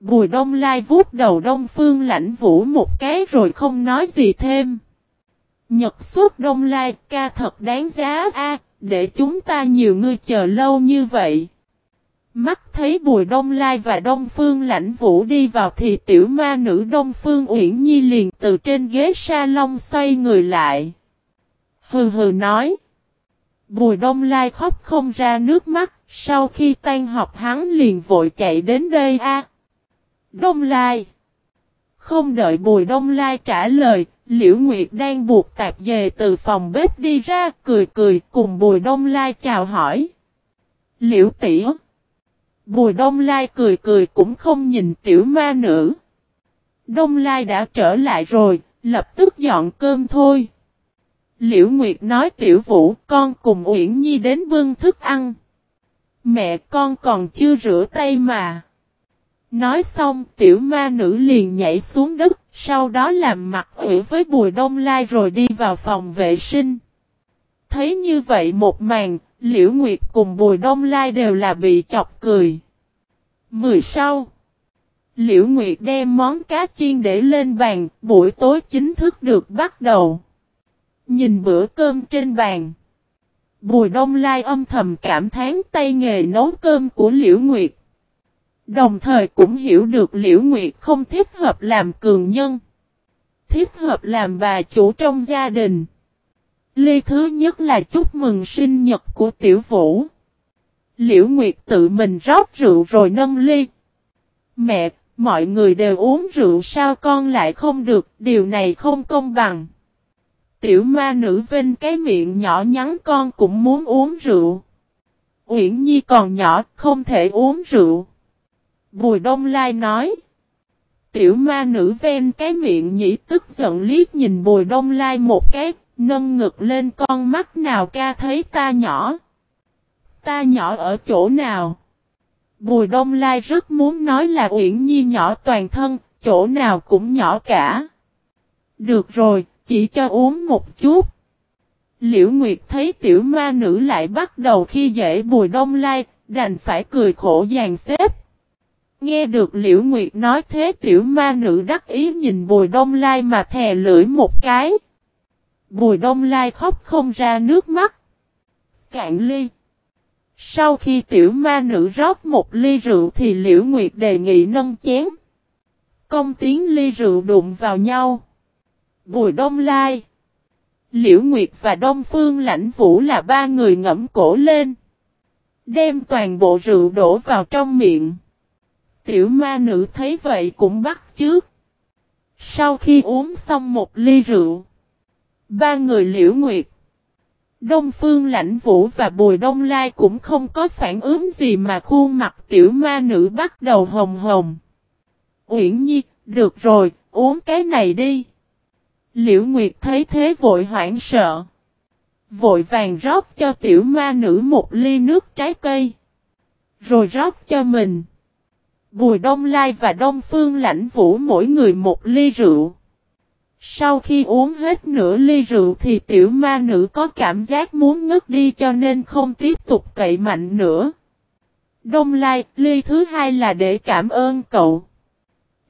Bùi đông lai vuốt đầu đông phương lãnh vũ một cái rồi không nói gì thêm. Nhật suốt đông lai, ca thật đáng giá a, để chúng ta nhiều người chờ lâu như vậy. Mắt thấy Bùi Đông Lai và Đông Phương Lãnh Vũ đi vào thì tiểu ma nữ Đông Phương Uyển Nhi liền từ trên ghế salon xoay người lại. Hừ hừ nói. Bùi Đông Lai khóc không ra nước mắt, sau khi tan học hắn liền vội chạy đến đây a. Đông Lai. Không đợi Bùi Đông Lai trả lời, Liễu Nguyệt đang buộc tạp về từ phòng bếp đi ra, cười cười cùng Bùi Đông Lai chào hỏi. Liễu tỉa. Bùi Đông Lai cười cười cũng không nhìn tiểu ma nữ. Đông Lai đã trở lại rồi, lập tức dọn cơm thôi. Liễu Nguyệt nói tiểu vũ con cùng Uyển Nhi đến bưng thức ăn. Mẹ con còn chưa rửa tay mà. Nói xong tiểu ma nữ liền nhảy xuống đất, sau đó làm mặt ủy với bùi đông lai rồi đi vào phòng vệ sinh. Thấy như vậy một màn, Liễu Nguyệt cùng Bùi Đông Lai đều là bị chọc cười. Mười sau. Liễu Nguyệt đem món cá chiên để lên bàn, buổi tối chính thức được bắt đầu. Nhìn bữa cơm trên bàn. Bùi Đông Lai âm thầm cảm thán tay nghề nấu cơm của Liễu Nguyệt. Đồng thời cũng hiểu được Liễu Nguyệt không thích hợp làm cường nhân. Thích hợp làm bà chủ trong gia đình. Ly thứ nhất là chúc mừng sinh nhật của Tiểu Vũ. Liễu Nguyệt tự mình rót rượu rồi nâng ly. Mẹ, mọi người đều uống rượu sao con lại không được, điều này không công bằng. Tiểu ma nữ vinh cái miệng nhỏ nhắn con cũng muốn uống rượu. Uyển Nhi còn nhỏ, không thể uống rượu. Bùi Đông Lai nói. Tiểu ma nữ ven cái miệng nhĩ tức giận liếc nhìn Bùi Đông Lai một cái, nâng ngực lên con mắt nào ca thấy ta nhỏ. Ta nhỏ ở chỗ nào? Bùi Đông Lai rất muốn nói là Uyển Nhi nhỏ toàn thân, chỗ nào cũng nhỏ cả. Được rồi, chỉ cho uống một chút. Liễu Nguyệt thấy tiểu ma nữ lại bắt đầu khi dễ Bùi Đông Lai, đành phải cười khổ dàn xếp. Nghe được Liễu Nguyệt nói thế tiểu ma nữ đắc ý nhìn Bùi Đông Lai mà thè lưỡi một cái. Bùi Đông Lai khóc không ra nước mắt. Cạn ly. Sau khi tiểu ma nữ rót một ly rượu thì Liễu Nguyệt đề nghị nâng chén. Công tiếng ly rượu đụng vào nhau. Bùi Đông Lai. Liễu Nguyệt và Đông Phương Lãnh Vũ là ba người ngẫm cổ lên. Đem toàn bộ rượu đổ vào trong miệng. Tiểu ma nữ thấy vậy cũng bắt trước. Sau khi uống xong một ly rượu. Ba người Liễu Nguyệt. Đông Phương Lãnh Vũ và Bùi Đông Lai cũng không có phản ứng gì mà khuôn mặt tiểu ma nữ bắt đầu hồng hồng. Uyển Nhi, được rồi, uống cái này đi. Liễu Nguyệt thấy thế vội hoảng sợ. Vội vàng rót cho tiểu ma nữ một ly nước trái cây. Rồi rót cho mình. Bùi Đông Lai và Đông Phương Lãnh Vũ mỗi người một ly rượu. Sau khi uống hết nửa ly rượu thì tiểu ma nữ có cảm giác muốn ngất đi cho nên không tiếp tục cậy mạnh nữa. Đông Lai, ly thứ hai là để cảm ơn cậu.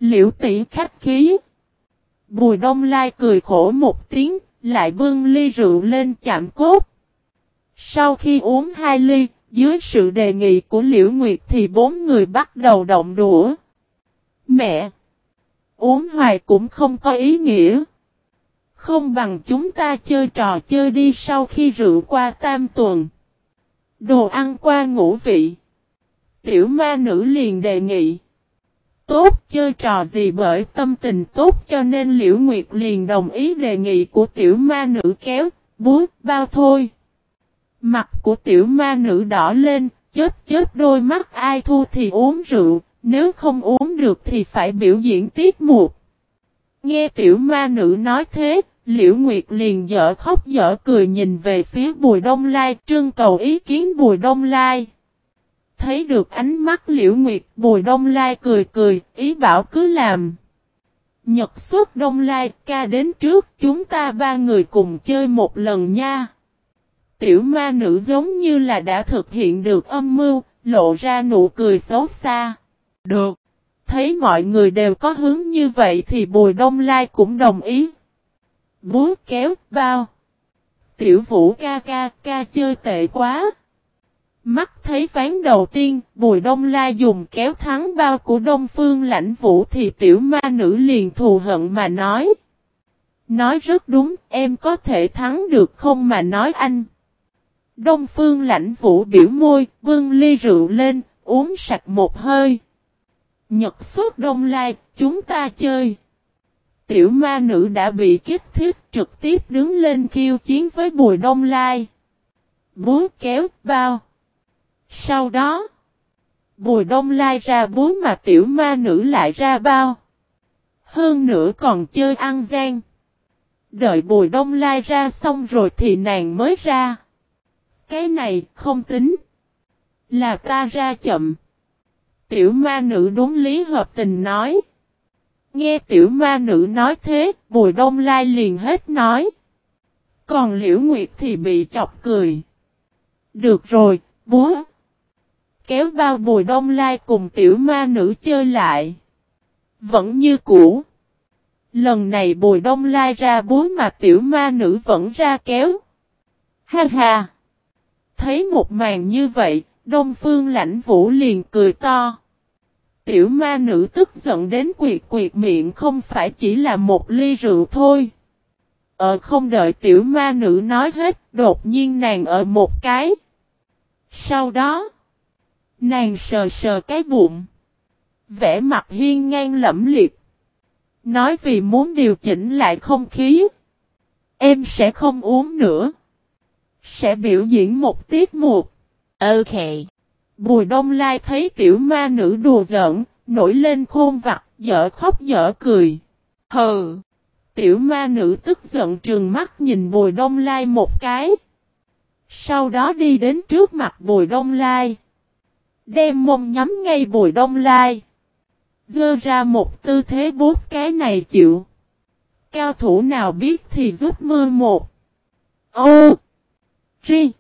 Liễu tỷ khách khí. Bùi Đông Lai cười khổ một tiếng, lại bưng ly rượu lên chạm cốt. Sau khi uống hai ly, dưới sự đề nghị của Liễu Nguyệt thì bốn người bắt đầu động đũa. Mẹ! Uống hoài cũng không có ý nghĩa. Không bằng chúng ta chơi trò chơi đi sau khi rượu qua tam tuần. Đồ ăn qua ngũ vị. Tiểu ma nữ liền đề nghị. Tốt chơi trò gì bởi tâm tình tốt cho nên Liễu Nguyệt liền đồng ý đề nghị của tiểu ma nữ kéo, bút, bao thôi. Mặt của tiểu ma nữ đỏ lên, chết chết đôi mắt ai thu thì uống rượu, nếu không uống được thì phải biểu diễn tiết mục. Nghe tiểu ma nữ nói thế, Liễu Nguyệt liền dở khóc dở cười nhìn về phía Bùi Đông Lai trưng cầu ý kiến Bùi Đông Lai. Thấy được ánh mắt Liễu Nguyệt Bùi Đông Lai cười cười, ý bảo cứ làm. Nhật xuất Đông Lai ca đến trước chúng ta ba người cùng chơi một lần nha. Tiểu ma nữ giống như là đã thực hiện được âm mưu, lộ ra nụ cười xấu xa. Được. Thấy mọi người đều có hướng như vậy thì Bùi Đông Lai cũng đồng ý. Búa kéo, bao. Tiểu vũ ca ca, ca chơi tệ quá. Mắt thấy ván đầu tiên, Bùi Đông Lai dùng kéo thắng bao của Đông Phương lãnh vũ thì tiểu ma nữ liền thù hận mà nói. Nói rất đúng, em có thể thắng được không mà nói anh. Đông Phương lãnh vũ biểu môi, vương ly rượu lên, uống sạch một hơi. Nhật suốt Đông Lai, chúng ta chơi. Tiểu ma nữ đã bị kích thiết trực tiếp đứng lên khiêu chiến với Bùi Đông Lai. Búa kéo bao. Sau đó, Bùi Đông Lai ra búa mà tiểu ma nữ lại ra bao. Hơn nữa còn chơi ăn gian. Đợi Bùi Đông Lai ra xong rồi thì nàng mới ra. Cái này không tính. Là ta ra chậm. Tiểu ma nữ đúng lý hợp tình nói. Nghe tiểu ma nữ nói thế, Bùi Đông Lai liền hết nói. Còn Liễu Nguyệt thì bị chọc cười. Được rồi, búa. Kéo bao Bùi Đông Lai cùng tiểu ma nữ chơi lại. Vẫn như cũ. Lần này Bùi Đông Lai ra búa mà tiểu ma nữ vẫn ra kéo. Ha ha. Thấy một màn như vậy, Đông Phương Lãnh Vũ liền cười to. Tiểu ma nữ tức giận đến quyệt quyệt miệng không phải chỉ là một ly rượu thôi. Ờ không đợi tiểu ma nữ nói hết, đột nhiên nàng ở một cái. Sau đó, nàng sờ sờ cái bụng. Vẽ mặt hiên ngang lẫm liệt. Nói vì muốn điều chỉnh lại không khí. Em sẽ không uống nữa. Sẽ biểu diễn một tiết mục. Ok. Bùi đông lai thấy tiểu ma nữ đùa giỡn, nổi lên khôn vặt, dở khóc dở cười. Hừ! Tiểu ma nữ tức giận trừng mắt nhìn bùi đông lai một cái. Sau đó đi đến trước mặt bùi đông lai. Đem mông nhắm ngay bùi đông lai. Dơ ra một tư thế bút cái này chịu. Cao thủ nào biết thì giúp mưa một. Ô! Ri!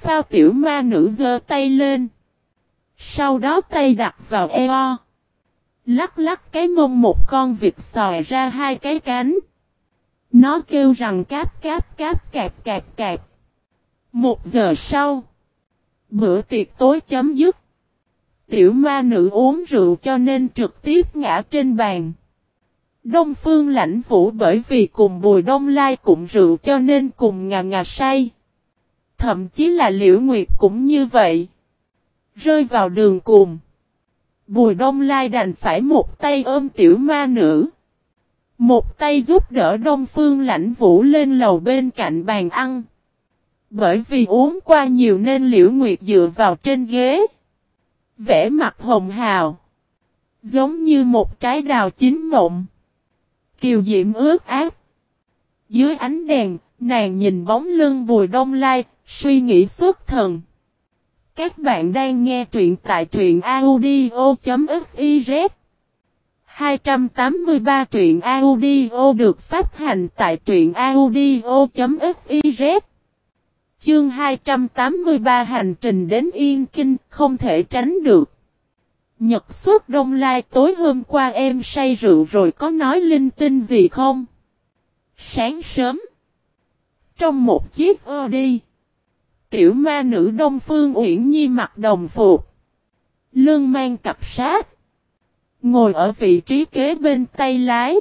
Phao tiểu ma nữ giơ tay lên. Sau đó tay đặt vào eo. Lắc lắc cái mông một con vịt sòi ra hai cái cánh. Nó kêu rằng cáp cáp cáp, cạp cạp cạp. Một giờ sau. Bữa tiệc tối chấm dứt. Tiểu ma nữ uống rượu cho nên trực tiếp ngã trên bàn. Đông phương lãnh vũ bởi vì cùng bùi đông lai cùng rượu cho nên cùng ngà ngà say. Thậm chí là liễu nguyệt cũng như vậy. Rơi vào đường cùng. Bùi đông lai đành phải một tay ôm tiểu ma nữ. Một tay giúp đỡ đông phương lãnh vũ lên lầu bên cạnh bàn ăn. Bởi vì uống qua nhiều nên liễu nguyệt dựa vào trên ghế. Vẽ mặt hồng hào. Giống như một trái đào chín mộng. Kiều diễm ướt ác. Dưới ánh đèn, nàng nhìn bóng lưng bùi đông lai, suy nghĩ suốt thần. Các bạn đang nghe truyện tại truyện audio.fiz 283 truyện audio được phát hành tại truyện audio.fiz Chương 283 hành trình đến Yên Kinh không thể tránh được. Nhật suốt đông lai tối hôm qua em say rượu rồi có nói linh tinh gì không? Sáng sớm. Trong một chiếc ơ đi. Tiểu ma nữ Đông Phương Uyển Nhi mặc đồng phục. Lưng mang cặp sát. Ngồi ở vị trí kế bên tay lái.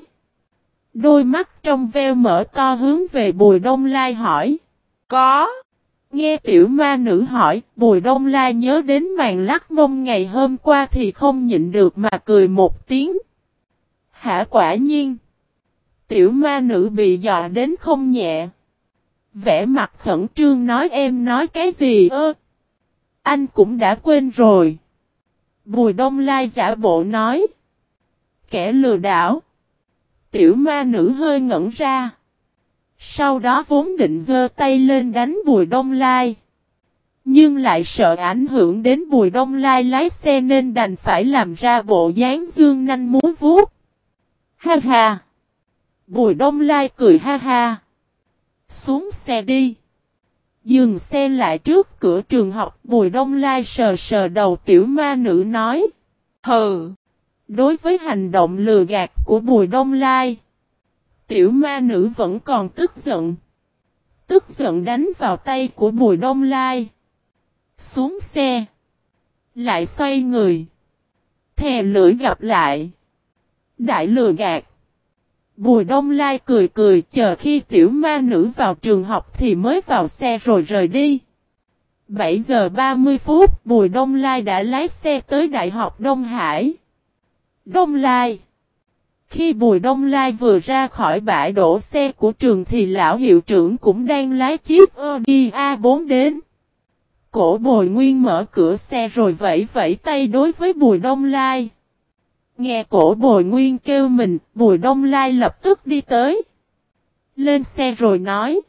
Đôi mắt trong veo mở to hướng về Bùi Đông Lai hỏi. Có. Nghe tiểu ma nữ hỏi, Bùi Đông Lai nhớ đến màn lắc mông ngày hôm qua thì không nhịn được mà cười một tiếng. Hả quả nhiên. Tiểu ma nữ bị dọa đến không nhẹ. Vẽ mặt khẩn trương nói em nói cái gì ơ. Anh cũng đã quên rồi. Bùi Đông Lai giả bộ nói. Kẻ lừa đảo. Tiểu ma nữ hơi ngẩn ra. Sau đó vốn định giơ tay lên đánh Bùi Đông Lai. Nhưng lại sợ ảnh hưởng đến Bùi Đông Lai lái xe nên đành phải làm ra bộ dáng dương nanh muốn vuốt. Ha ha! Bùi Đông Lai cười ha ha. Xuống xe đi. Dừng xe lại trước cửa trường học, Bùi Đông Lai sờ sờ đầu tiểu ma nữ nói. Hừ! Đối với hành động lừa gạt của Bùi Đông Lai. Tiểu ma nữ vẫn còn tức giận. Tức giận đánh vào tay của Bùi Đông Lai. Xuống xe. Lại xoay người. Thè lưỡi gặp lại. Đại lừa gạt. Bùi Đông Lai cười cười, chờ khi tiểu ma nữ vào trường học thì mới vào xe rồi rời đi. 7 giờ 30 phút, Bùi Đông Lai đã lái xe tới Đại học Đông Hải. Đông Lai Khi Bùi Đông Lai vừa ra khỏi bãi đổ xe của trường thì lão hiệu trưởng cũng đang lái chiếc Audi A4 đến. Cổ Bồi Nguyên mở cửa xe rồi vẫy vẫy tay đối với Bùi Đông Lai. Nghe cổ bồi nguyên kêu mình, bùi đông lai lập tức đi tới. Lên xe rồi nói.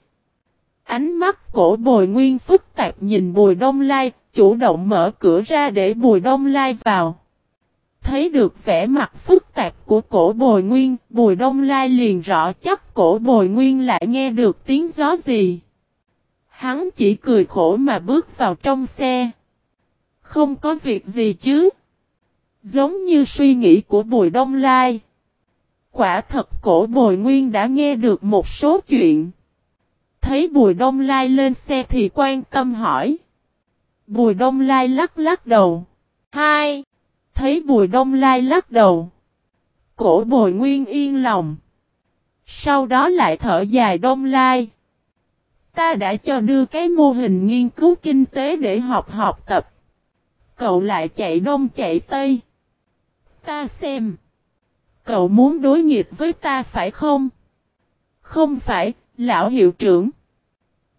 Ánh mắt cổ bồi nguyên phức tạp nhìn bùi đông lai, chủ động mở cửa ra để bùi đông lai vào. Thấy được vẻ mặt phức tạp của cổ bồi nguyên, bùi đông lai liền rõ chắc cổ bồi nguyên lại nghe được tiếng gió gì. Hắn chỉ cười khổ mà bước vào trong xe. Không có việc gì chứ. Giống như suy nghĩ của Bùi Đông Lai. Quả thật cổ Bồi Nguyên đã nghe được một số chuyện. Thấy Bùi Đông Lai lên xe thì quan tâm hỏi. Bùi Đông Lai lắc lắc đầu. Hai. Thấy Bùi Đông Lai lắc đầu. Cổ Bồi Nguyên yên lòng. Sau đó lại thở dài Đông Lai. Ta đã cho đưa cái mô hình nghiên cứu kinh tế để học học tập. Cậu lại chạy đông chạy tây ta xem. Cậu muốn đối nghịch với ta phải không? Không phải, lão hiệu trưởng.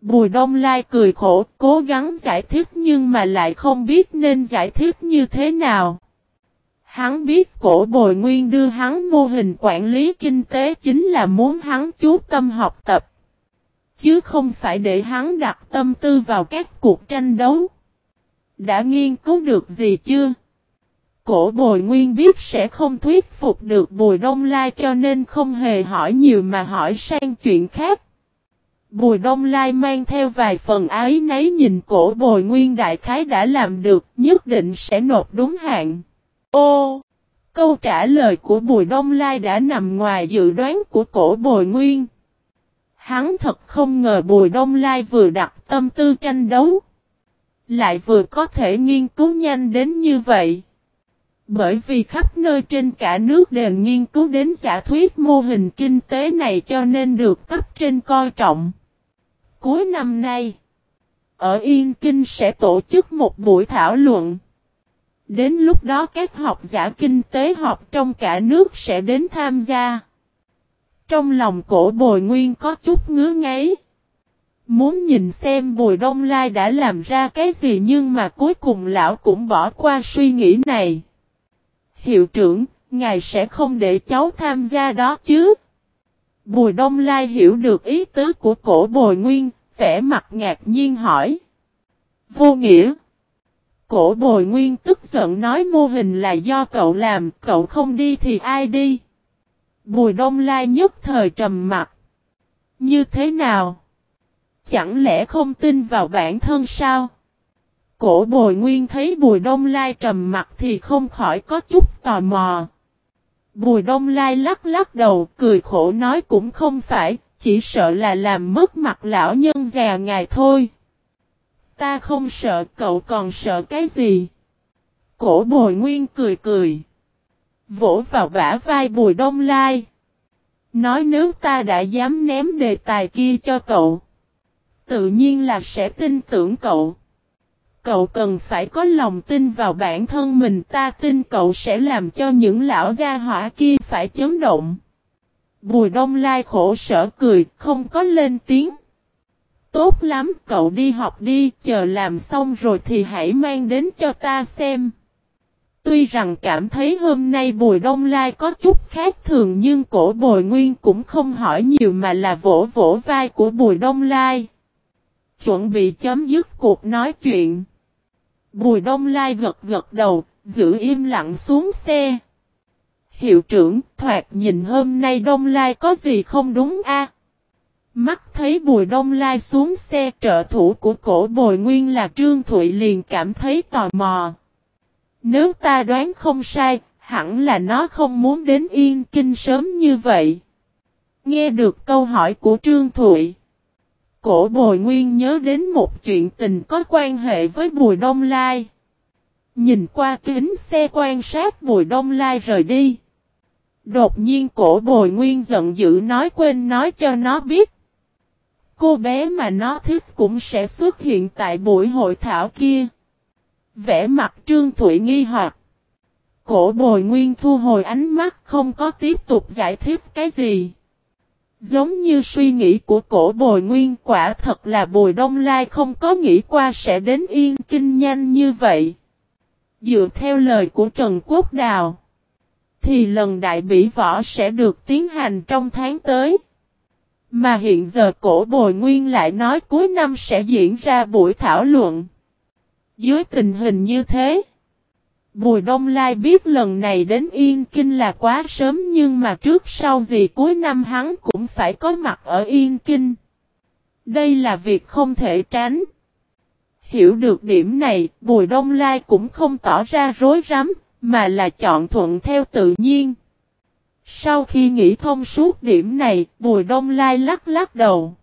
Bùi Đông Lai cười khổ, cố gắng giải thích nhưng mà lại không biết nên giải thích như thế nào. Hắn biết cổ bồi nguyên đưa hắn mô hình quản lý kinh tế chính là muốn hắn chú tâm học tập. Chứ không phải để hắn đặt tâm tư vào các cuộc tranh đấu. Đã nghiên cứu được gì chưa? Cổ bồi nguyên biết sẽ không thuyết phục được bùi đông lai cho nên không hề hỏi nhiều mà hỏi sang chuyện khác. Bùi đông lai mang theo vài phần ái nấy nhìn cổ bồi nguyên đại khái đã làm được, nhất định sẽ nộp đúng hạn. Ô! Câu trả lời của bùi đông lai đã nằm ngoài dự đoán của cổ bồi nguyên. Hắn thật không ngờ bùi đông lai vừa đặt tâm tư tranh đấu. Lại vừa có thể nghiên cứu nhanh đến như vậy. Bởi vì khắp nơi trên cả nước đều nghiên cứu đến giả thuyết mô hình kinh tế này cho nên được cấp trên coi trọng. Cuối năm nay, ở Yên Kinh sẽ tổ chức một buổi thảo luận. Đến lúc đó các học giả kinh tế học trong cả nước sẽ đến tham gia. Trong lòng cổ bồi nguyên có chút ngứa ngáy. Muốn nhìn xem Bùi Đông Lai đã làm ra cái gì nhưng mà cuối cùng lão cũng bỏ qua suy nghĩ này. Hiệu trưởng, ngài sẽ không để cháu tham gia đó chứ? Bùi Đông Lai hiểu được ý tứ của cổ bồi nguyên, vẻ mặt ngạc nhiên hỏi. Vô nghĩa. Cổ bồi nguyên tức giận nói mô hình là do cậu làm, cậu không đi thì ai đi? Bùi Đông Lai nhất thời trầm mặt. Như thế nào? Chẳng lẽ không tin vào bản thân sao? Cổ bồi nguyên thấy bùi đông lai trầm mặt thì không khỏi có chút tò mò. Bùi đông lai lắc lắc đầu cười khổ nói cũng không phải, chỉ sợ là làm mất mặt lão nhân già ngài thôi. Ta không sợ cậu còn sợ cái gì? Cổ bồi nguyên cười cười. Vỗ vào bả vai bùi đông lai. Nói nếu ta đã dám ném đề tài kia cho cậu. Tự nhiên là sẽ tin tưởng cậu. Cậu cần phải có lòng tin vào bản thân mình ta tin cậu sẽ làm cho những lão gia hỏa kia phải chấn động. Bùi đông lai khổ sở cười, không có lên tiếng. Tốt lắm, cậu đi học đi, chờ làm xong rồi thì hãy mang đến cho ta xem. Tuy rằng cảm thấy hôm nay Bùi Đông Lai có chút khác thường nhưng cổ Bồi Nguyên cũng không hỏi nhiều mà là vỗ vỗ vai của Bùi Đông Lai. Chuẩn bị chấm dứt cuộc nói chuyện. Bùi Đông Lai gật gật đầu, giữ im lặng xuống xe. Hiệu trưởng, thoạt nhìn hôm nay Đông Lai có gì không đúng a? Mắt thấy Bùi Đông Lai xuống xe trợ thủ của cổ Bồi Nguyên là Trương Thụy liền cảm thấy tò mò. Nếu ta đoán không sai, hẳn là nó không muốn đến Yên Kinh sớm như vậy. Nghe được câu hỏi của Trương Thụy. Cổ Bồi Nguyên nhớ đến một chuyện tình có quan hệ với Bùi Đông Lai. Nhìn qua kính xe quan sát Bùi Đông Lai rời đi. Đột nhiên cổ Bồi Nguyên giận dữ nói quên nói cho nó biết. Cô bé mà nó thích cũng sẽ xuất hiện tại buổi hội thảo kia. Vẽ mặt Trương Thụy nghi hoặc. Cổ bồi nguyên thu hồi ánh mắt không có tiếp tục giải thích cái gì. Giống như suy nghĩ của cổ bồi nguyên quả thật là bồi đông lai không có nghĩ qua sẽ đến yên kinh nhanh như vậy. Dựa theo lời của Trần Quốc Đào. Thì lần đại bỉ võ sẽ được tiến hành trong tháng tới. Mà hiện giờ cổ bồi nguyên lại nói cuối năm sẽ diễn ra buổi thảo luận. Dưới tình hình như thế, Bùi Đông Lai biết lần này đến Yên Kinh là quá sớm nhưng mà trước sau gì cuối năm hắn cũng phải có mặt ở Yên Kinh. Đây là việc không thể tránh. Hiểu được điểm này, Bùi Đông Lai cũng không tỏ ra rối rắm, mà là chọn thuận theo tự nhiên. Sau khi nghĩ thông suốt điểm này, Bùi Đông Lai lắc lắc đầu.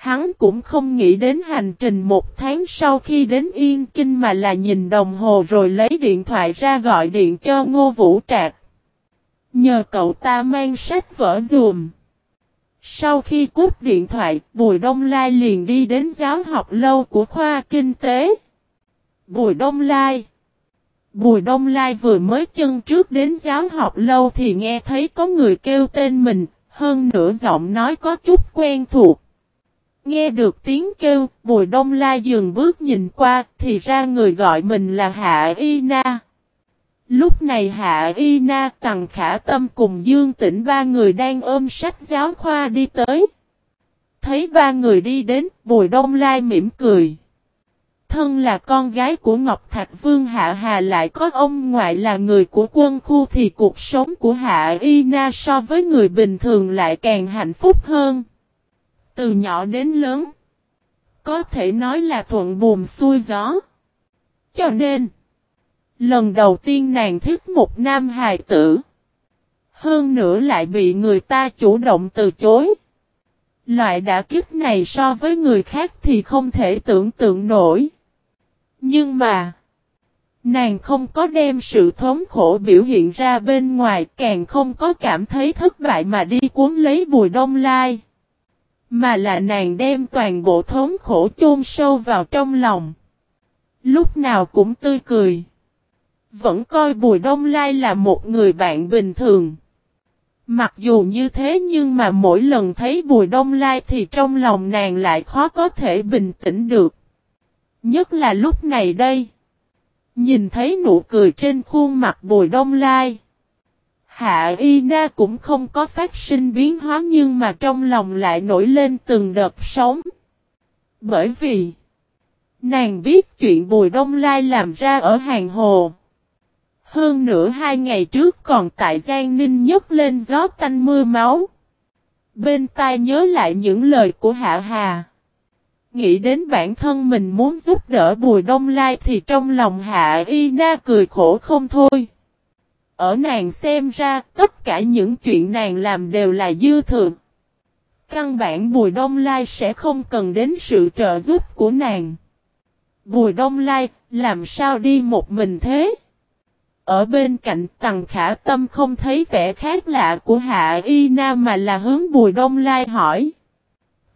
Hắn cũng không nghĩ đến hành trình một tháng sau khi đến Yên Kinh mà là nhìn đồng hồ rồi lấy điện thoại ra gọi điện cho Ngô Vũ Trạc. Nhờ cậu ta mang sách vở dùm. Sau khi cúp điện thoại, Bùi Đông Lai liền đi đến giáo học lâu của khoa kinh tế. Bùi Đông Lai Bùi Đông Lai vừa mới chân trước đến giáo học lâu thì nghe thấy có người kêu tên mình, hơn nữa giọng nói có chút quen thuộc. Nghe được tiếng kêu, Bùi Đông La dừng bước nhìn qua, thì ra người gọi mình là Hạ Y Na. Lúc này Hạ Y Na, Tằng Khả Tâm cùng Dương Tĩnh ba người đang ôm sách giáo khoa đi tới. Thấy ba người đi đến, Bùi Đông Lai mỉm cười. Thân là con gái của Ngọc Thạch Vương Hạ Hà lại có ông ngoại là người của quân khu thì cuộc sống của Hạ Y Na so với người bình thường lại càng hạnh phúc hơn. Từ nhỏ đến lớn. Có thể nói là thuận buồm xuôi gió. Cho nên. Lần đầu tiên nàng thích một nam hài tử. Hơn nữa lại bị người ta chủ động từ chối. Loại đã kiếp này so với người khác thì không thể tưởng tượng nổi. Nhưng mà. Nàng không có đem sự thống khổ biểu hiện ra bên ngoài, càng không có cảm thấy thất bại mà đi cuốn lấy bùi đông lai. Mà là nàng đem toàn bộ thống khổ chôn sâu vào trong lòng. Lúc nào cũng tươi cười. Vẫn coi Bùi Đông Lai là một người bạn bình thường. Mặc dù như thế nhưng mà mỗi lần thấy Bùi Đông Lai thì trong lòng nàng lại khó có thể bình tĩnh được. Nhất là lúc này đây. Nhìn thấy nụ cười trên khuôn mặt Bùi Đông Lai. Hạ Y Na cũng không có phát sinh biến hóa nhưng mà trong lòng lại nổi lên từng đợt sóng. Bởi vì, nàng biết chuyện Bùi Đông Lai làm ra ở Hàng Hồ. Hơn nữa hai ngày trước còn tại Giang Ninh nhấc lên gió tanh mưa máu. Bên tai nhớ lại những lời của Hạ Hà. Nghĩ đến bản thân mình muốn giúp đỡ Bùi Đông Lai thì trong lòng Hạ Y Na cười khổ không thôi. Ở nàng xem ra, tất cả những chuyện nàng làm đều là dư thừa. Căn bản Bùi Đông Lai sẽ không cần đến sự trợ giúp của nàng. Bùi Đông Lai, làm sao đi một mình thế? Ở bên cạnh tầng khả tâm không thấy vẻ khác lạ của Hạ Y Na mà là hướng Bùi Đông Lai hỏi.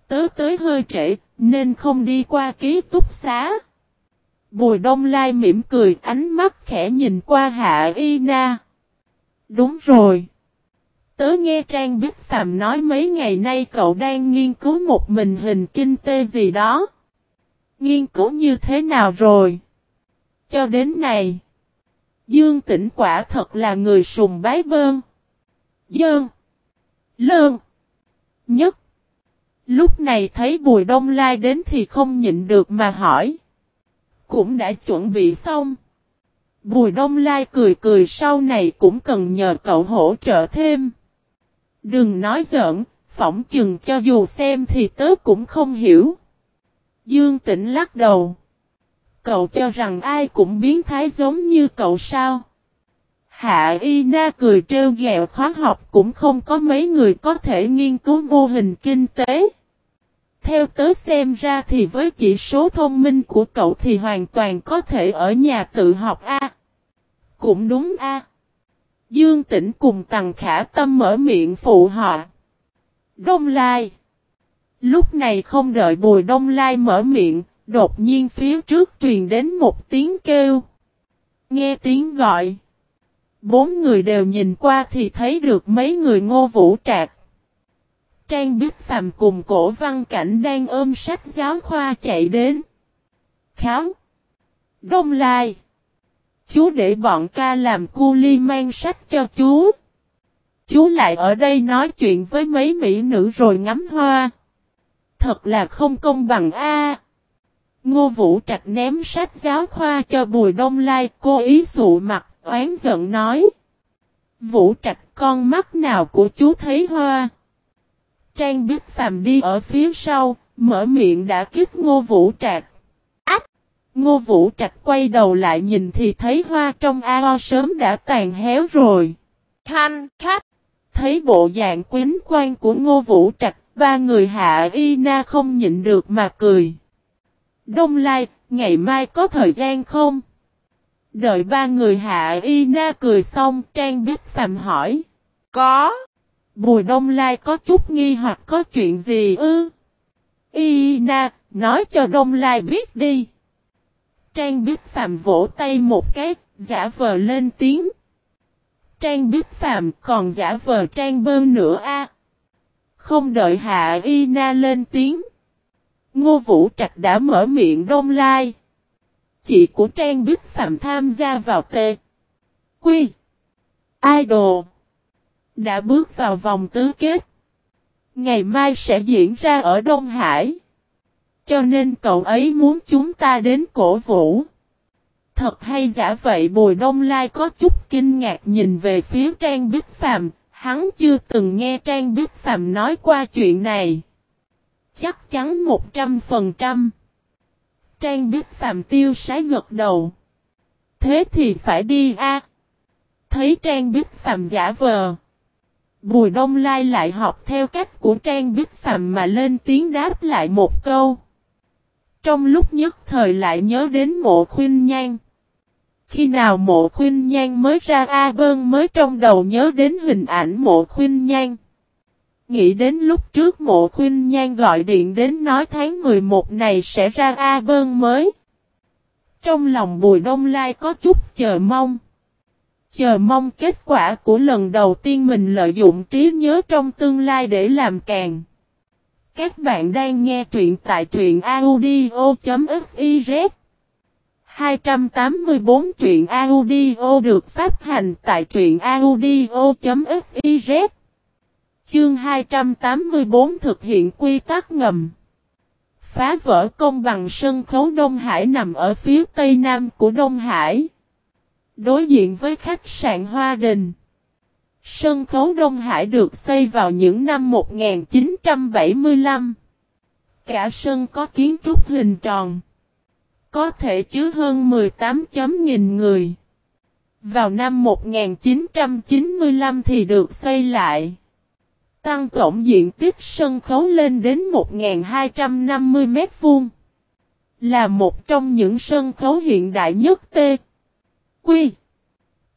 Tớ tới hơi trễ nên không đi qua ký túc xá. Bùi Đông Lai mỉm cười ánh mắt khẽ nhìn qua Hạ Y Na. Đúng rồi. Tớ nghe Trang Bích Phạm nói mấy ngày nay cậu đang nghiên cứu một mình hình kinh tế gì đó. Nghiên cứu như thế nào rồi? Cho đến này, Dương Tĩnh quả thật là người sùng bái bơn. Dương, Lơn. Nhất. Lúc này thấy Bùi Đông Lai đến thì không nhịn được mà hỏi. Cũng đã chuẩn bị xong. Bùi Đông Lai cười cười sau này cũng cần nhờ cậu hỗ trợ thêm. Đừng nói giỡn, phỏng chừng cho dù xem thì tớ cũng không hiểu. Dương Tĩnh lắc đầu. Cậu cho rằng ai cũng biến thái giống như cậu sao? Hạ Y Na cười trêu ghẹo khóa học cũng không có mấy người có thể nghiên cứu mô hình kinh tế. Theo tớ xem ra thì với chỉ số thông minh của cậu thì hoàn toàn có thể ở nhà tự học A. Cũng đúng A. Dương Tĩnh cùng Tằng Khả Tâm mở miệng phụ họ. Đông Lai. Lúc này không đợi Bùi Đông Lai mở miệng, đột nhiên phía trước truyền đến một tiếng kêu. Nghe tiếng gọi. Bốn người đều nhìn qua thì thấy được mấy người ngô vũ trạc. Trang Bích Phạm cùng cổ văn cảnh đang ôm sách giáo khoa chạy đến. Kháo. Đông Lai. Chú để bọn ca làm cu ly mang sách cho chú. Chú lại ở đây nói chuyện với mấy mỹ nữ rồi ngắm hoa. Thật là không công bằng a. Ngô Vũ Trạch ném sách giáo khoa cho Bùi Đông Lai, cô ý sụ mặt, oán giận nói. Vũ Trạch con mắt nào của chú thấy hoa? Trang Bích Phàm đi ở phía sau, mở miệng đã kích Ngô Vũ Trạch. Ách! Ngô Vũ Trạch quay đầu lại nhìn thì thấy hoa trong ao sớm đã tàn héo rồi. Thanh, khách! Thấy bộ dạng quyến quan của Ngô Vũ Trạch, ba người hạ y na không nhịn được mà cười. Đông Lai, ngày mai có thời gian không? Đợi ba người hạ y na cười xong, Trang Bích Phạm hỏi. Có. Bùi Đông Lai có chút nghi hoặc có chuyện gì ư? Y na, nói cho Đông Lai biết đi. Trang Bích Phạm vỗ tay một cái, giả vờ lên tiếng. Trang Bích Phạm còn giả vờ Trang Bơn nữa a. Không đợi Hạ Y Na lên tiếng. Ngô Vũ Trạch đã mở miệng Đông Lai. Chị của Trang Bích Phạm tham gia vào tê Quy. Idol. Đã bước vào vòng tứ kết. Ngày mai sẽ diễn ra ở Đông Hải. Cho nên cậu ấy muốn chúng ta đến cổ vũ. Thật hay giả vậy Bùi Đông Lai có chút kinh ngạc nhìn về phía Trang Bích Phạm. Hắn chưa từng nghe Trang Bích Phạm nói qua chuyện này. Chắc chắn 100%. Trang Bích Phạm tiêu sái gật đầu. Thế thì phải đi a. Thấy Trang Bích Phạm giả vờ. Bùi Đông Lai lại học theo cách của Trang Bích Phạm mà lên tiếng đáp lại một câu. Trong lúc nhất thời lại nhớ đến mộ khuyên nhan. Khi nào mộ khuyên nhan mới ra A Bơn mới trong đầu nhớ đến hình ảnh mộ khuyên nhan. Nghĩ đến lúc trước mộ khuyên nhan gọi điện đến nói tháng 11 này sẽ ra A Bơn mới. Trong lòng Bùi Đông Lai có chút chờ mong. Chờ mong kết quả của lần đầu tiên mình lợi dụng trí nhớ trong tương lai để làm càng. Các bạn đang nghe truyện tại truyện audio.fiz 284 truyện audio được phát hành tại truyện audio.fiz Chương 284 thực hiện quy tắc ngầm. Phá vỡ công bằng sân khấu Đông Hải nằm ở phía tây nam của Đông Hải. Đối diện với khách sạn Hoa Đình. Sân khấu Đông Hải được xây vào những năm 1975. Cả sân có kiến trúc hình tròn. Có thể chứa hơn 18 chấm nghìn người. Vào năm 1995 thì được xây lại. Tăng tổng diện tích sân khấu lên đến 1.250 mét vuông. Là một trong những sân khấu hiện đại nhất T. Quy.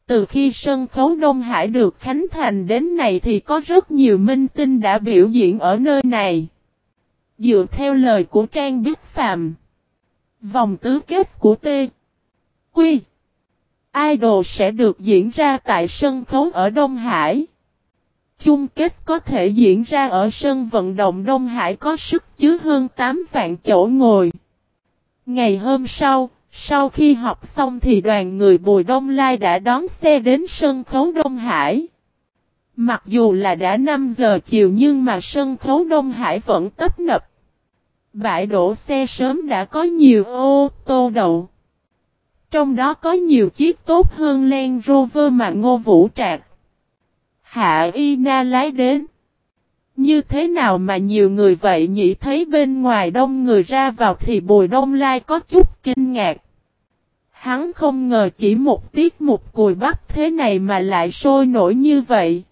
từ khi sân khấu Đông Hải được khánh thành đến này thì có rất nhiều minh tinh đã biểu diễn ở nơi này. Dựa theo lời của Trang Bích Phạm, vòng tứ kết của T. Quy Idol sẽ được diễn ra tại sân khấu ở Đông Hải. Chung kết có thể diễn ra ở sân vận động Đông Hải có sức chứa hơn 8 vạn chỗ ngồi. Ngày hôm sau, sau khi học xong thì đoàn người Bùi Đông Lai đã đón xe đến sân khấu Đông Hải. Mặc dù là đã 5 giờ chiều nhưng mà sân khấu Đông Hải vẫn tấp nập. Bãi đổ xe sớm đã có nhiều ô tô đậu. Trong đó có nhiều chiếc tốt hơn Land Rover mà Ngô Vũ Trạc. Hạ Y Na lái đến. Như thế nào mà nhiều người vậy nhỉ thấy bên ngoài đông người ra vào thì Bùi Đông Lai có chút kinh ngạc. Hắn không ngờ chỉ một tiết mục cùi bắp thế này mà lại sôi nổi như vậy.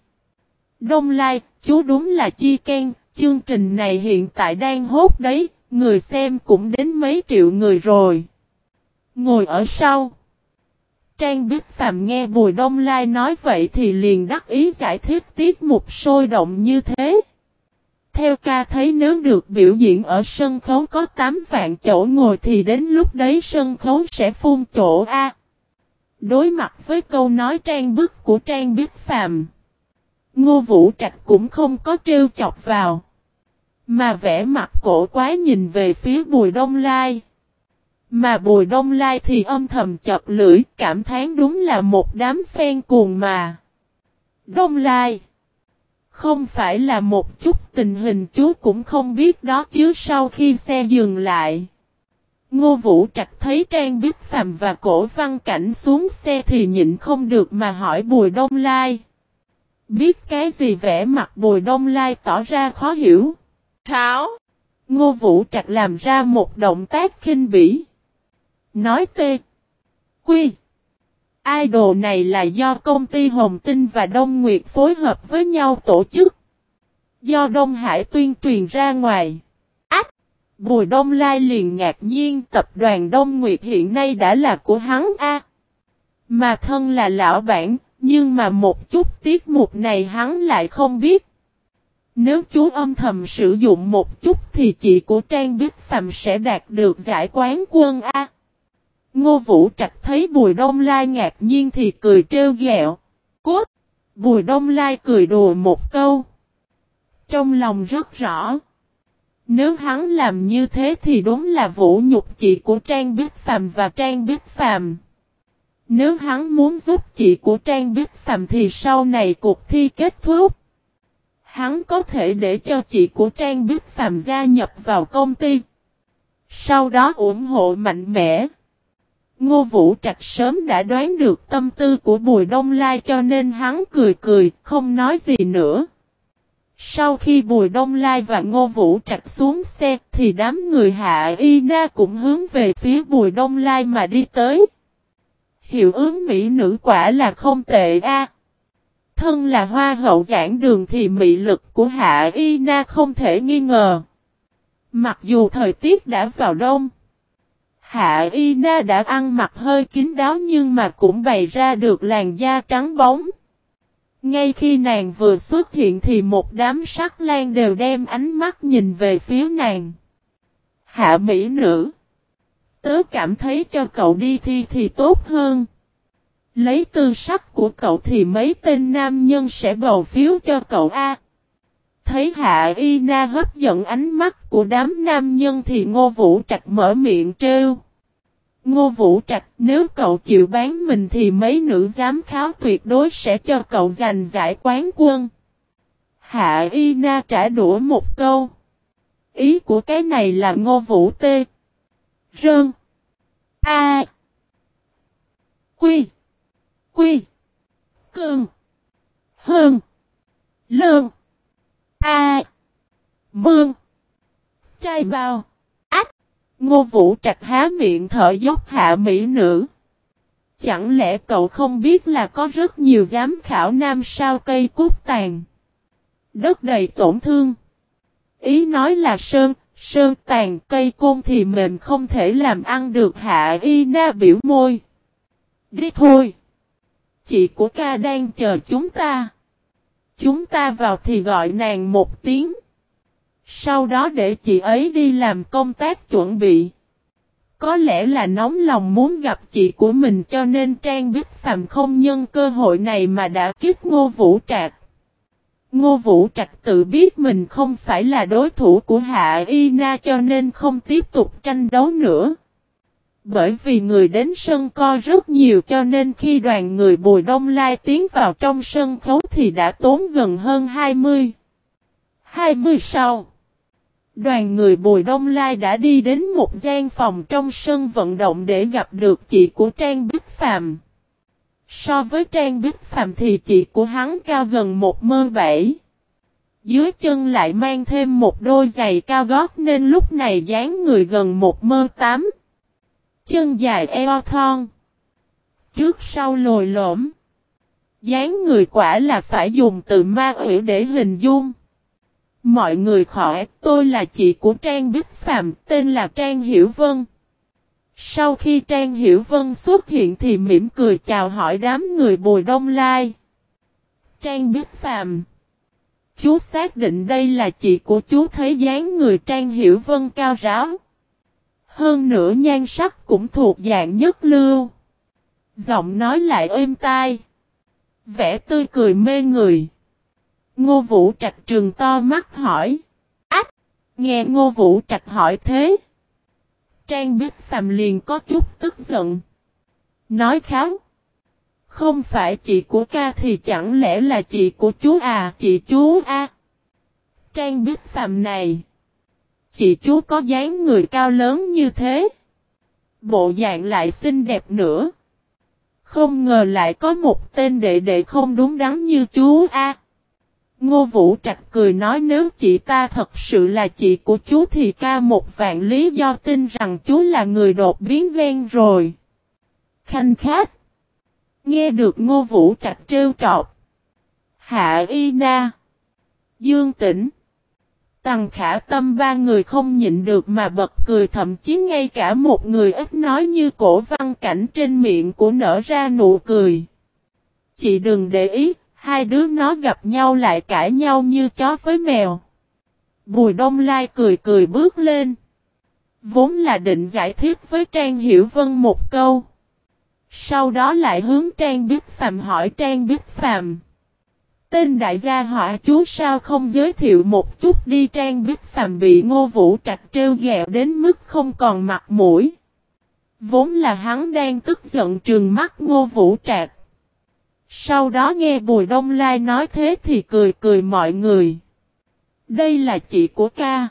Đông Lai, chú đúng là chi khen, chương trình này hiện tại đang hốt đấy, người xem cũng đến mấy triệu người rồi. Ngồi ở sau. Trang Bích Phạm nghe Bùi Đông Lai nói vậy thì liền đắc ý giải thích tiết mục sôi động như thế. Theo ca thấy nếu được biểu diễn ở sân khấu có 8 vạn chỗ ngồi thì đến lúc đấy sân khấu sẽ phun chỗ A. Đối mặt với câu nói trang bức của Trang biết Phạm. Ngô Vũ Trạch cũng không có trêu chọc vào. Mà vẽ mặt cổ quái nhìn về phía Bùi Đông Lai. Mà Bùi Đông Lai thì âm thầm chập lưỡi, cảm thán đúng là một đám phen cuồng mà. Đông Lai. Không phải là một chút tình hình chú cũng không biết đó chứ sau khi xe dừng lại. Ngô Vũ Trạch thấy Trang Bích Phạm và Cổ Văn Cảnh xuống xe thì nhịn không được mà hỏi Bùi Đông Lai. Biết cái gì vẽ mặt Bùi Đông Lai tỏ ra khó hiểu. Tháo! Ngô Vũ Trạch làm ra một động tác khinh bỉ. Nói tê. Quy. Idol này là do công ty Hồng Tinh và Đông Nguyệt phối hợp với nhau tổ chức. Do Đông Hải tuyên truyền ra ngoài. Ách! Bùi Đông Lai liền ngạc nhiên tập đoàn Đông Nguyệt hiện nay đã là của hắn A. Mà thân là lão bản, nhưng mà một chút tiết mục này hắn lại không biết. Nếu chú âm thầm sử dụng một chút thì chị của Trang Bích Phạm sẽ đạt được giải quán quân A. Ngô Vũ Trạch thấy Bùi Đông Lai ngạc nhiên thì cười trêu ghẹo. Cút! Bùi Đông Lai cười đùa một câu. Trong lòng rất rõ. Nếu hắn làm như thế thì đúng là vũ nhục chị của Trang Bích Phạm và Trang Bích Phạm. Nếu hắn muốn giúp chị của Trang Bích Phạm thì sau này cuộc thi kết thúc. Hắn có thể để cho chị của Trang Bích Phạm gia nhập vào công ty. Sau đó ủng hộ mạnh mẽ. Ngô Vũ Trạch sớm đã đoán được tâm tư của Bùi Đông Lai cho nên hắn cười cười, không nói gì nữa. Sau khi Bùi Đông Lai và Ngô Vũ Trạch xuống xe thì đám người Hạ Y Na cũng hướng về phía Bùi Đông Lai mà đi tới. Hiệu ứng mỹ nữ quả là không tệ a. Thân là hoa hậu giảng đường thì mị lực của Hạ Y Na không thể nghi ngờ. Mặc dù thời tiết đã vào đông. Hạ Y Na đã ăn mặc hơi kín đáo nhưng mà cũng bày ra được làn da trắng bóng. Ngay khi nàng vừa xuất hiện thì một đám sắc lan đều đem ánh mắt nhìn về phía nàng. Hạ mỹ nữ. Tớ cảm thấy cho cậu đi thi thì tốt hơn. Lấy tư sắc của cậu thì mấy tên nam nhân sẽ bầu phiếu cho cậu A. Thấy Hạ Y Na hấp dẫn ánh mắt của đám nam nhân thì Ngô Vũ Trạch mở miệng trêu. Ngô Vũ Trạch, nếu cậu chịu bán mình thì mấy nữ giám khảo tuyệt đối sẽ cho cậu giành giải quán quân. Hạ Y Na trả đũa một câu. Ý của cái này là Ngô Vũ Tê. Rơn. A. Quy. Quy. Cương. Hơn. Lương. A. Mương. Trai bao. Ngô Vũ Trạch há miệng thở dốc hạ mỹ nữ. Chẳng lẽ cậu không biết là có rất nhiều giám khảo nam sao cây cút tàn. Đất đầy tổn thương. Ý nói là sơn, sơn tàn cây côn thì mềm không thể làm ăn được hạ y na biểu môi. Đi thôi. Chị của ca đang chờ chúng ta. Chúng ta vào thì gọi nàng một tiếng. Sau đó để chị ấy đi làm công tác chuẩn bị. Có lẽ là nóng lòng muốn gặp chị của mình cho nên Trang Bích Phạm không nhân cơ hội này mà đã kiếp Ngô Vũ Trạc. Ngô Vũ Trạch tự biết mình không phải là đối thủ của Hạ Y Na cho nên không tiếp tục tranh đấu nữa. Bởi vì người đến sân co rất nhiều cho nên khi đoàn người Bùi Đông Lai tiến vào trong sân khấu thì đã tốn gần hơn 20. 20 sau. Đoàn người Bùi Đông Lai đã đi đến một gian phòng trong sân vận động để gặp được chị của Trang Bích Phạm. So với Trang Bích Phạm thì chị của hắn cao gần một mơ bảy. Dưới chân lại mang thêm một đôi giày cao gót nên lúc này dáng người gần một mơ tám. Chân dài eo thon. Trước sau lồi lõm. dáng người quả là phải dùng từ ma ủy để hình dung. Mọi người khỏi, tôi là chị của Trang Bích Phạm, tên là Trang Hiểu Vân. Sau khi Trang Hiểu Vân xuất hiện thì mỉm cười chào hỏi đám người Bùi Đông Lai. Trang Bích Phạm Chú xác định đây là chị của chú thấy dáng người Trang Hiểu Vân cao ráo. Hơn nữa nhan sắc cũng thuộc dạng nhất lưu. Giọng nói lại êm tai. Vẻ tươi cười mê người. Ngô Vũ Trạch trường to mắt hỏi. Ách! Nghe Ngô Vũ Trạch hỏi thế. Trang Bích Phạm liền có chút tức giận. Nói kháo. Không phải chị của ca thì chẳng lẽ là chị của chú à, chị chú a Trang Bích Phạm này. Chị chú có dáng người cao lớn như thế. Bộ dạng lại xinh đẹp nữa. Không ngờ lại có một tên đệ đệ không đúng đắn như chú A. Ngô Vũ Trạch cười nói nếu chị ta thật sự là chị của chú thì ca một vạn lý do tin rằng chú là người đột biến ghen rồi. Khanh khát. Nghe được Ngô Vũ Trạch trêu trọc. Hạ Y Na. Dương Tĩnh. Tằng khả tâm ba người không nhịn được mà bật cười thậm chí ngay cả một người ít nói như cổ văn cảnh trên miệng của nở ra nụ cười. Chị đừng để ý, hai đứa nó gặp nhau lại cãi nhau như chó với mèo. Bùi đông lai cười cười bước lên. Vốn là định giải thích với Trang Hiểu Vân một câu. Sau đó lại hướng Trang biết Phạm hỏi Trang biết Phạm. Tên đại gia họa chú sao không giới thiệu một chút đi Trang biết Phạm bị ngô vũ trạch trêu ghẹo đến mức không còn mặt mũi. Vốn là hắn đang tức giận trừng mắt ngô vũ trạch. Sau đó nghe Bùi Đông Lai nói thế thì cười cười mọi người. Đây là chị của ca.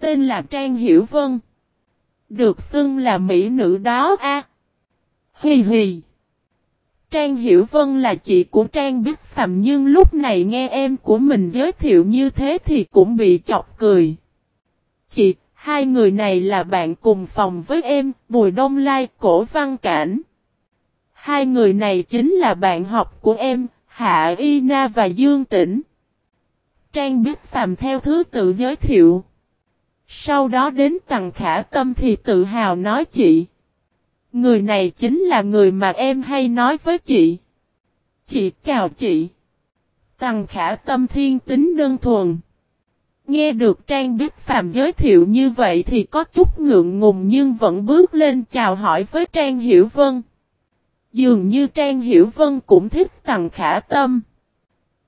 Tên là Trang Hiểu Vân. Được xưng là mỹ nữ đó a. À. Hì hì. Trang Hiểu Vân là chị của Trang Bích Phạm nhưng lúc này nghe em của mình giới thiệu như thế thì cũng bị chọc cười. Chị, hai người này là bạn cùng phòng với em, Bùi Đông Lai, Cổ Văn Cảnh. Hai người này chính là bạn học của em, Hạ Y Na và Dương Tĩnh. Trang Bích Phạm theo thứ tự giới thiệu. Sau đó đến Tằng Khả Tâm thì tự hào nói chị. Người này chính là người mà em hay nói với chị. Chị, chào chị. Tằng khả tâm thiên tính đơn thuần. Nghe được Trang Bích Phạm giới thiệu như vậy thì có chút ngượng ngùng nhưng vẫn bước lên chào hỏi với Trang Hiểu Vân. Dường như Trang Hiểu Vân cũng thích Tằng Khả Tâm.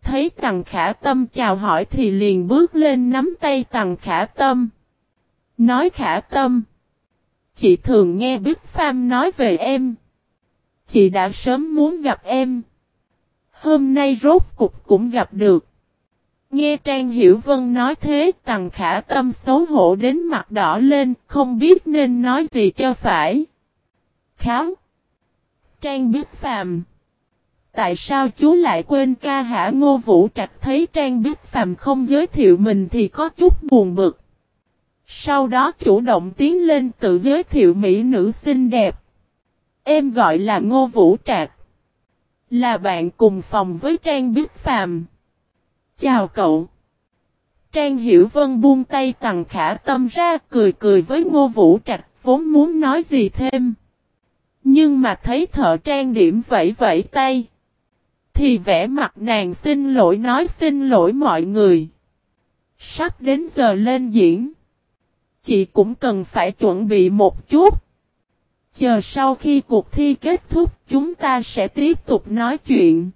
Thấy Tằng Khả Tâm chào hỏi thì liền bước lên nắm tay Tằng Khả Tâm. Nói Khả Tâm. Chị thường nghe Bích Pham nói về em. Chị đã sớm muốn gặp em. Hôm nay rốt cục cũng gặp được. Nghe Trang Hiểu Vân nói thế, Tằng Khả Tâm xấu hổ đến mặt đỏ lên, không biết nên nói gì cho phải. Kháo. Trang Bích Phàm. Tại sao chú lại quên ca hả Ngô Vũ Trạch thấy Trang Bích Phàm không giới thiệu mình thì có chút buồn bực. Sau đó chủ động tiến lên tự giới thiệu mỹ nữ xinh đẹp. Em gọi là Ngô Vũ Trạc. Là bạn cùng phòng với Trang Bích Phàm. Chào cậu. Trang Hiểu Vân buông tay tặng khả tâm ra cười cười với Ngô Vũ Trạch vốn muốn nói gì thêm. Nhưng mà thấy thợ trang điểm vẫy vẫy tay. Thì vẽ mặt nàng xin lỗi nói xin lỗi mọi người. Sắp đến giờ lên diễn. Chị cũng cần phải chuẩn bị một chút. Chờ sau khi cuộc thi kết thúc chúng ta sẽ tiếp tục nói chuyện.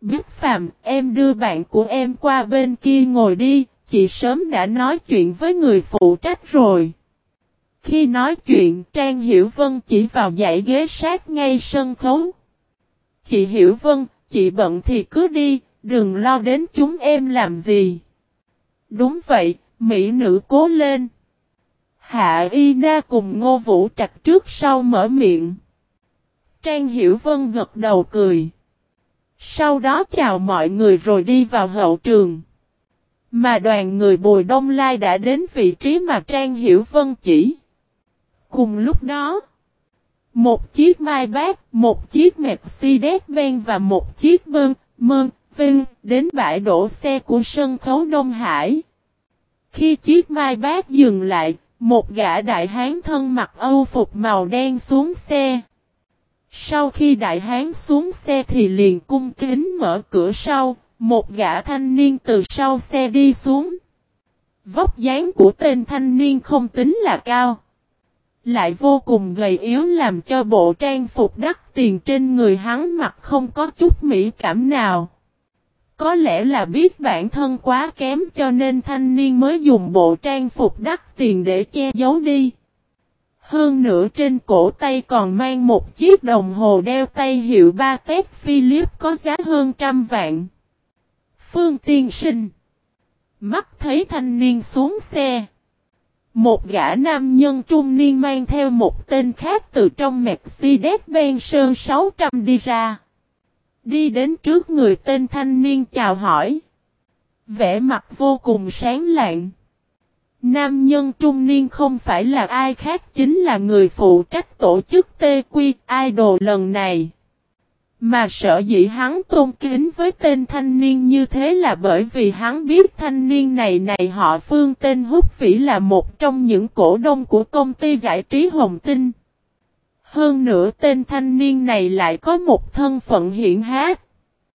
Biết Phạm, em đưa bạn của em qua bên kia ngồi đi, chị sớm đã nói chuyện với người phụ trách rồi. Khi nói chuyện, Trang Hiểu Vân chỉ vào dãy ghế sát ngay sân khấu. Chị Hiểu Vân, chị bận thì cứ đi, đừng lo đến chúng em làm gì. Đúng vậy, mỹ nữ cố lên. Hạ Y Na cùng Ngô Vũ Trạch trước sau mở miệng. Trang Hiểu Vân gật đầu cười. Sau đó chào mọi người rồi đi vào hậu trường. Mà đoàn người Bùi Đông Lai đã đến vị trí mà Trang Hiểu Vân chỉ. Cùng lúc đó, một chiếc Mai Bác, một chiếc Mercedes-Benz và một chiếc Bơn, Mơn, Vinh đến bãi đổ xe của sân khấu Đông Hải. Khi chiếc Mai Bác dừng lại, một gã đại hán thân mặc âu phục màu đen xuống xe. Sau khi đại hán xuống xe thì liền cung kính mở cửa sau, một gã thanh niên từ sau xe đi xuống. Vóc dáng của tên thanh niên không tính là cao. Lại vô cùng gầy yếu làm cho bộ trang phục đắt tiền trên người hắn mặc không có chút mỹ cảm nào. Có lẽ là biết bản thân quá kém cho nên thanh niên mới dùng bộ trang phục đắt tiền để che giấu đi. Hơn nữa trên cổ tay còn mang một chiếc đồng hồ đeo tay hiệu ba tép Philip có giá hơn trăm vạn. Phương tiên sinh. Mắt thấy thanh niên xuống xe. Một gã nam nhân trung niên mang theo một tên khác từ trong Mercedes-Benz Sơn 600 đi ra. Đi đến trước người tên thanh niên chào hỏi. Vẻ mặt vô cùng sáng lạng. Nam nhân trung niên không phải là ai khác chính là người phụ trách tổ chức TQ Idol lần này. Mà sợ dĩ hắn tôn kính với tên thanh niên như thế là bởi vì hắn biết thanh niên này này họ phương tên Húc Vĩ là một trong những cổ đông của công ty giải trí Hồng Tinh. Hơn nữa tên thanh niên này lại có một thân phận hiện hát.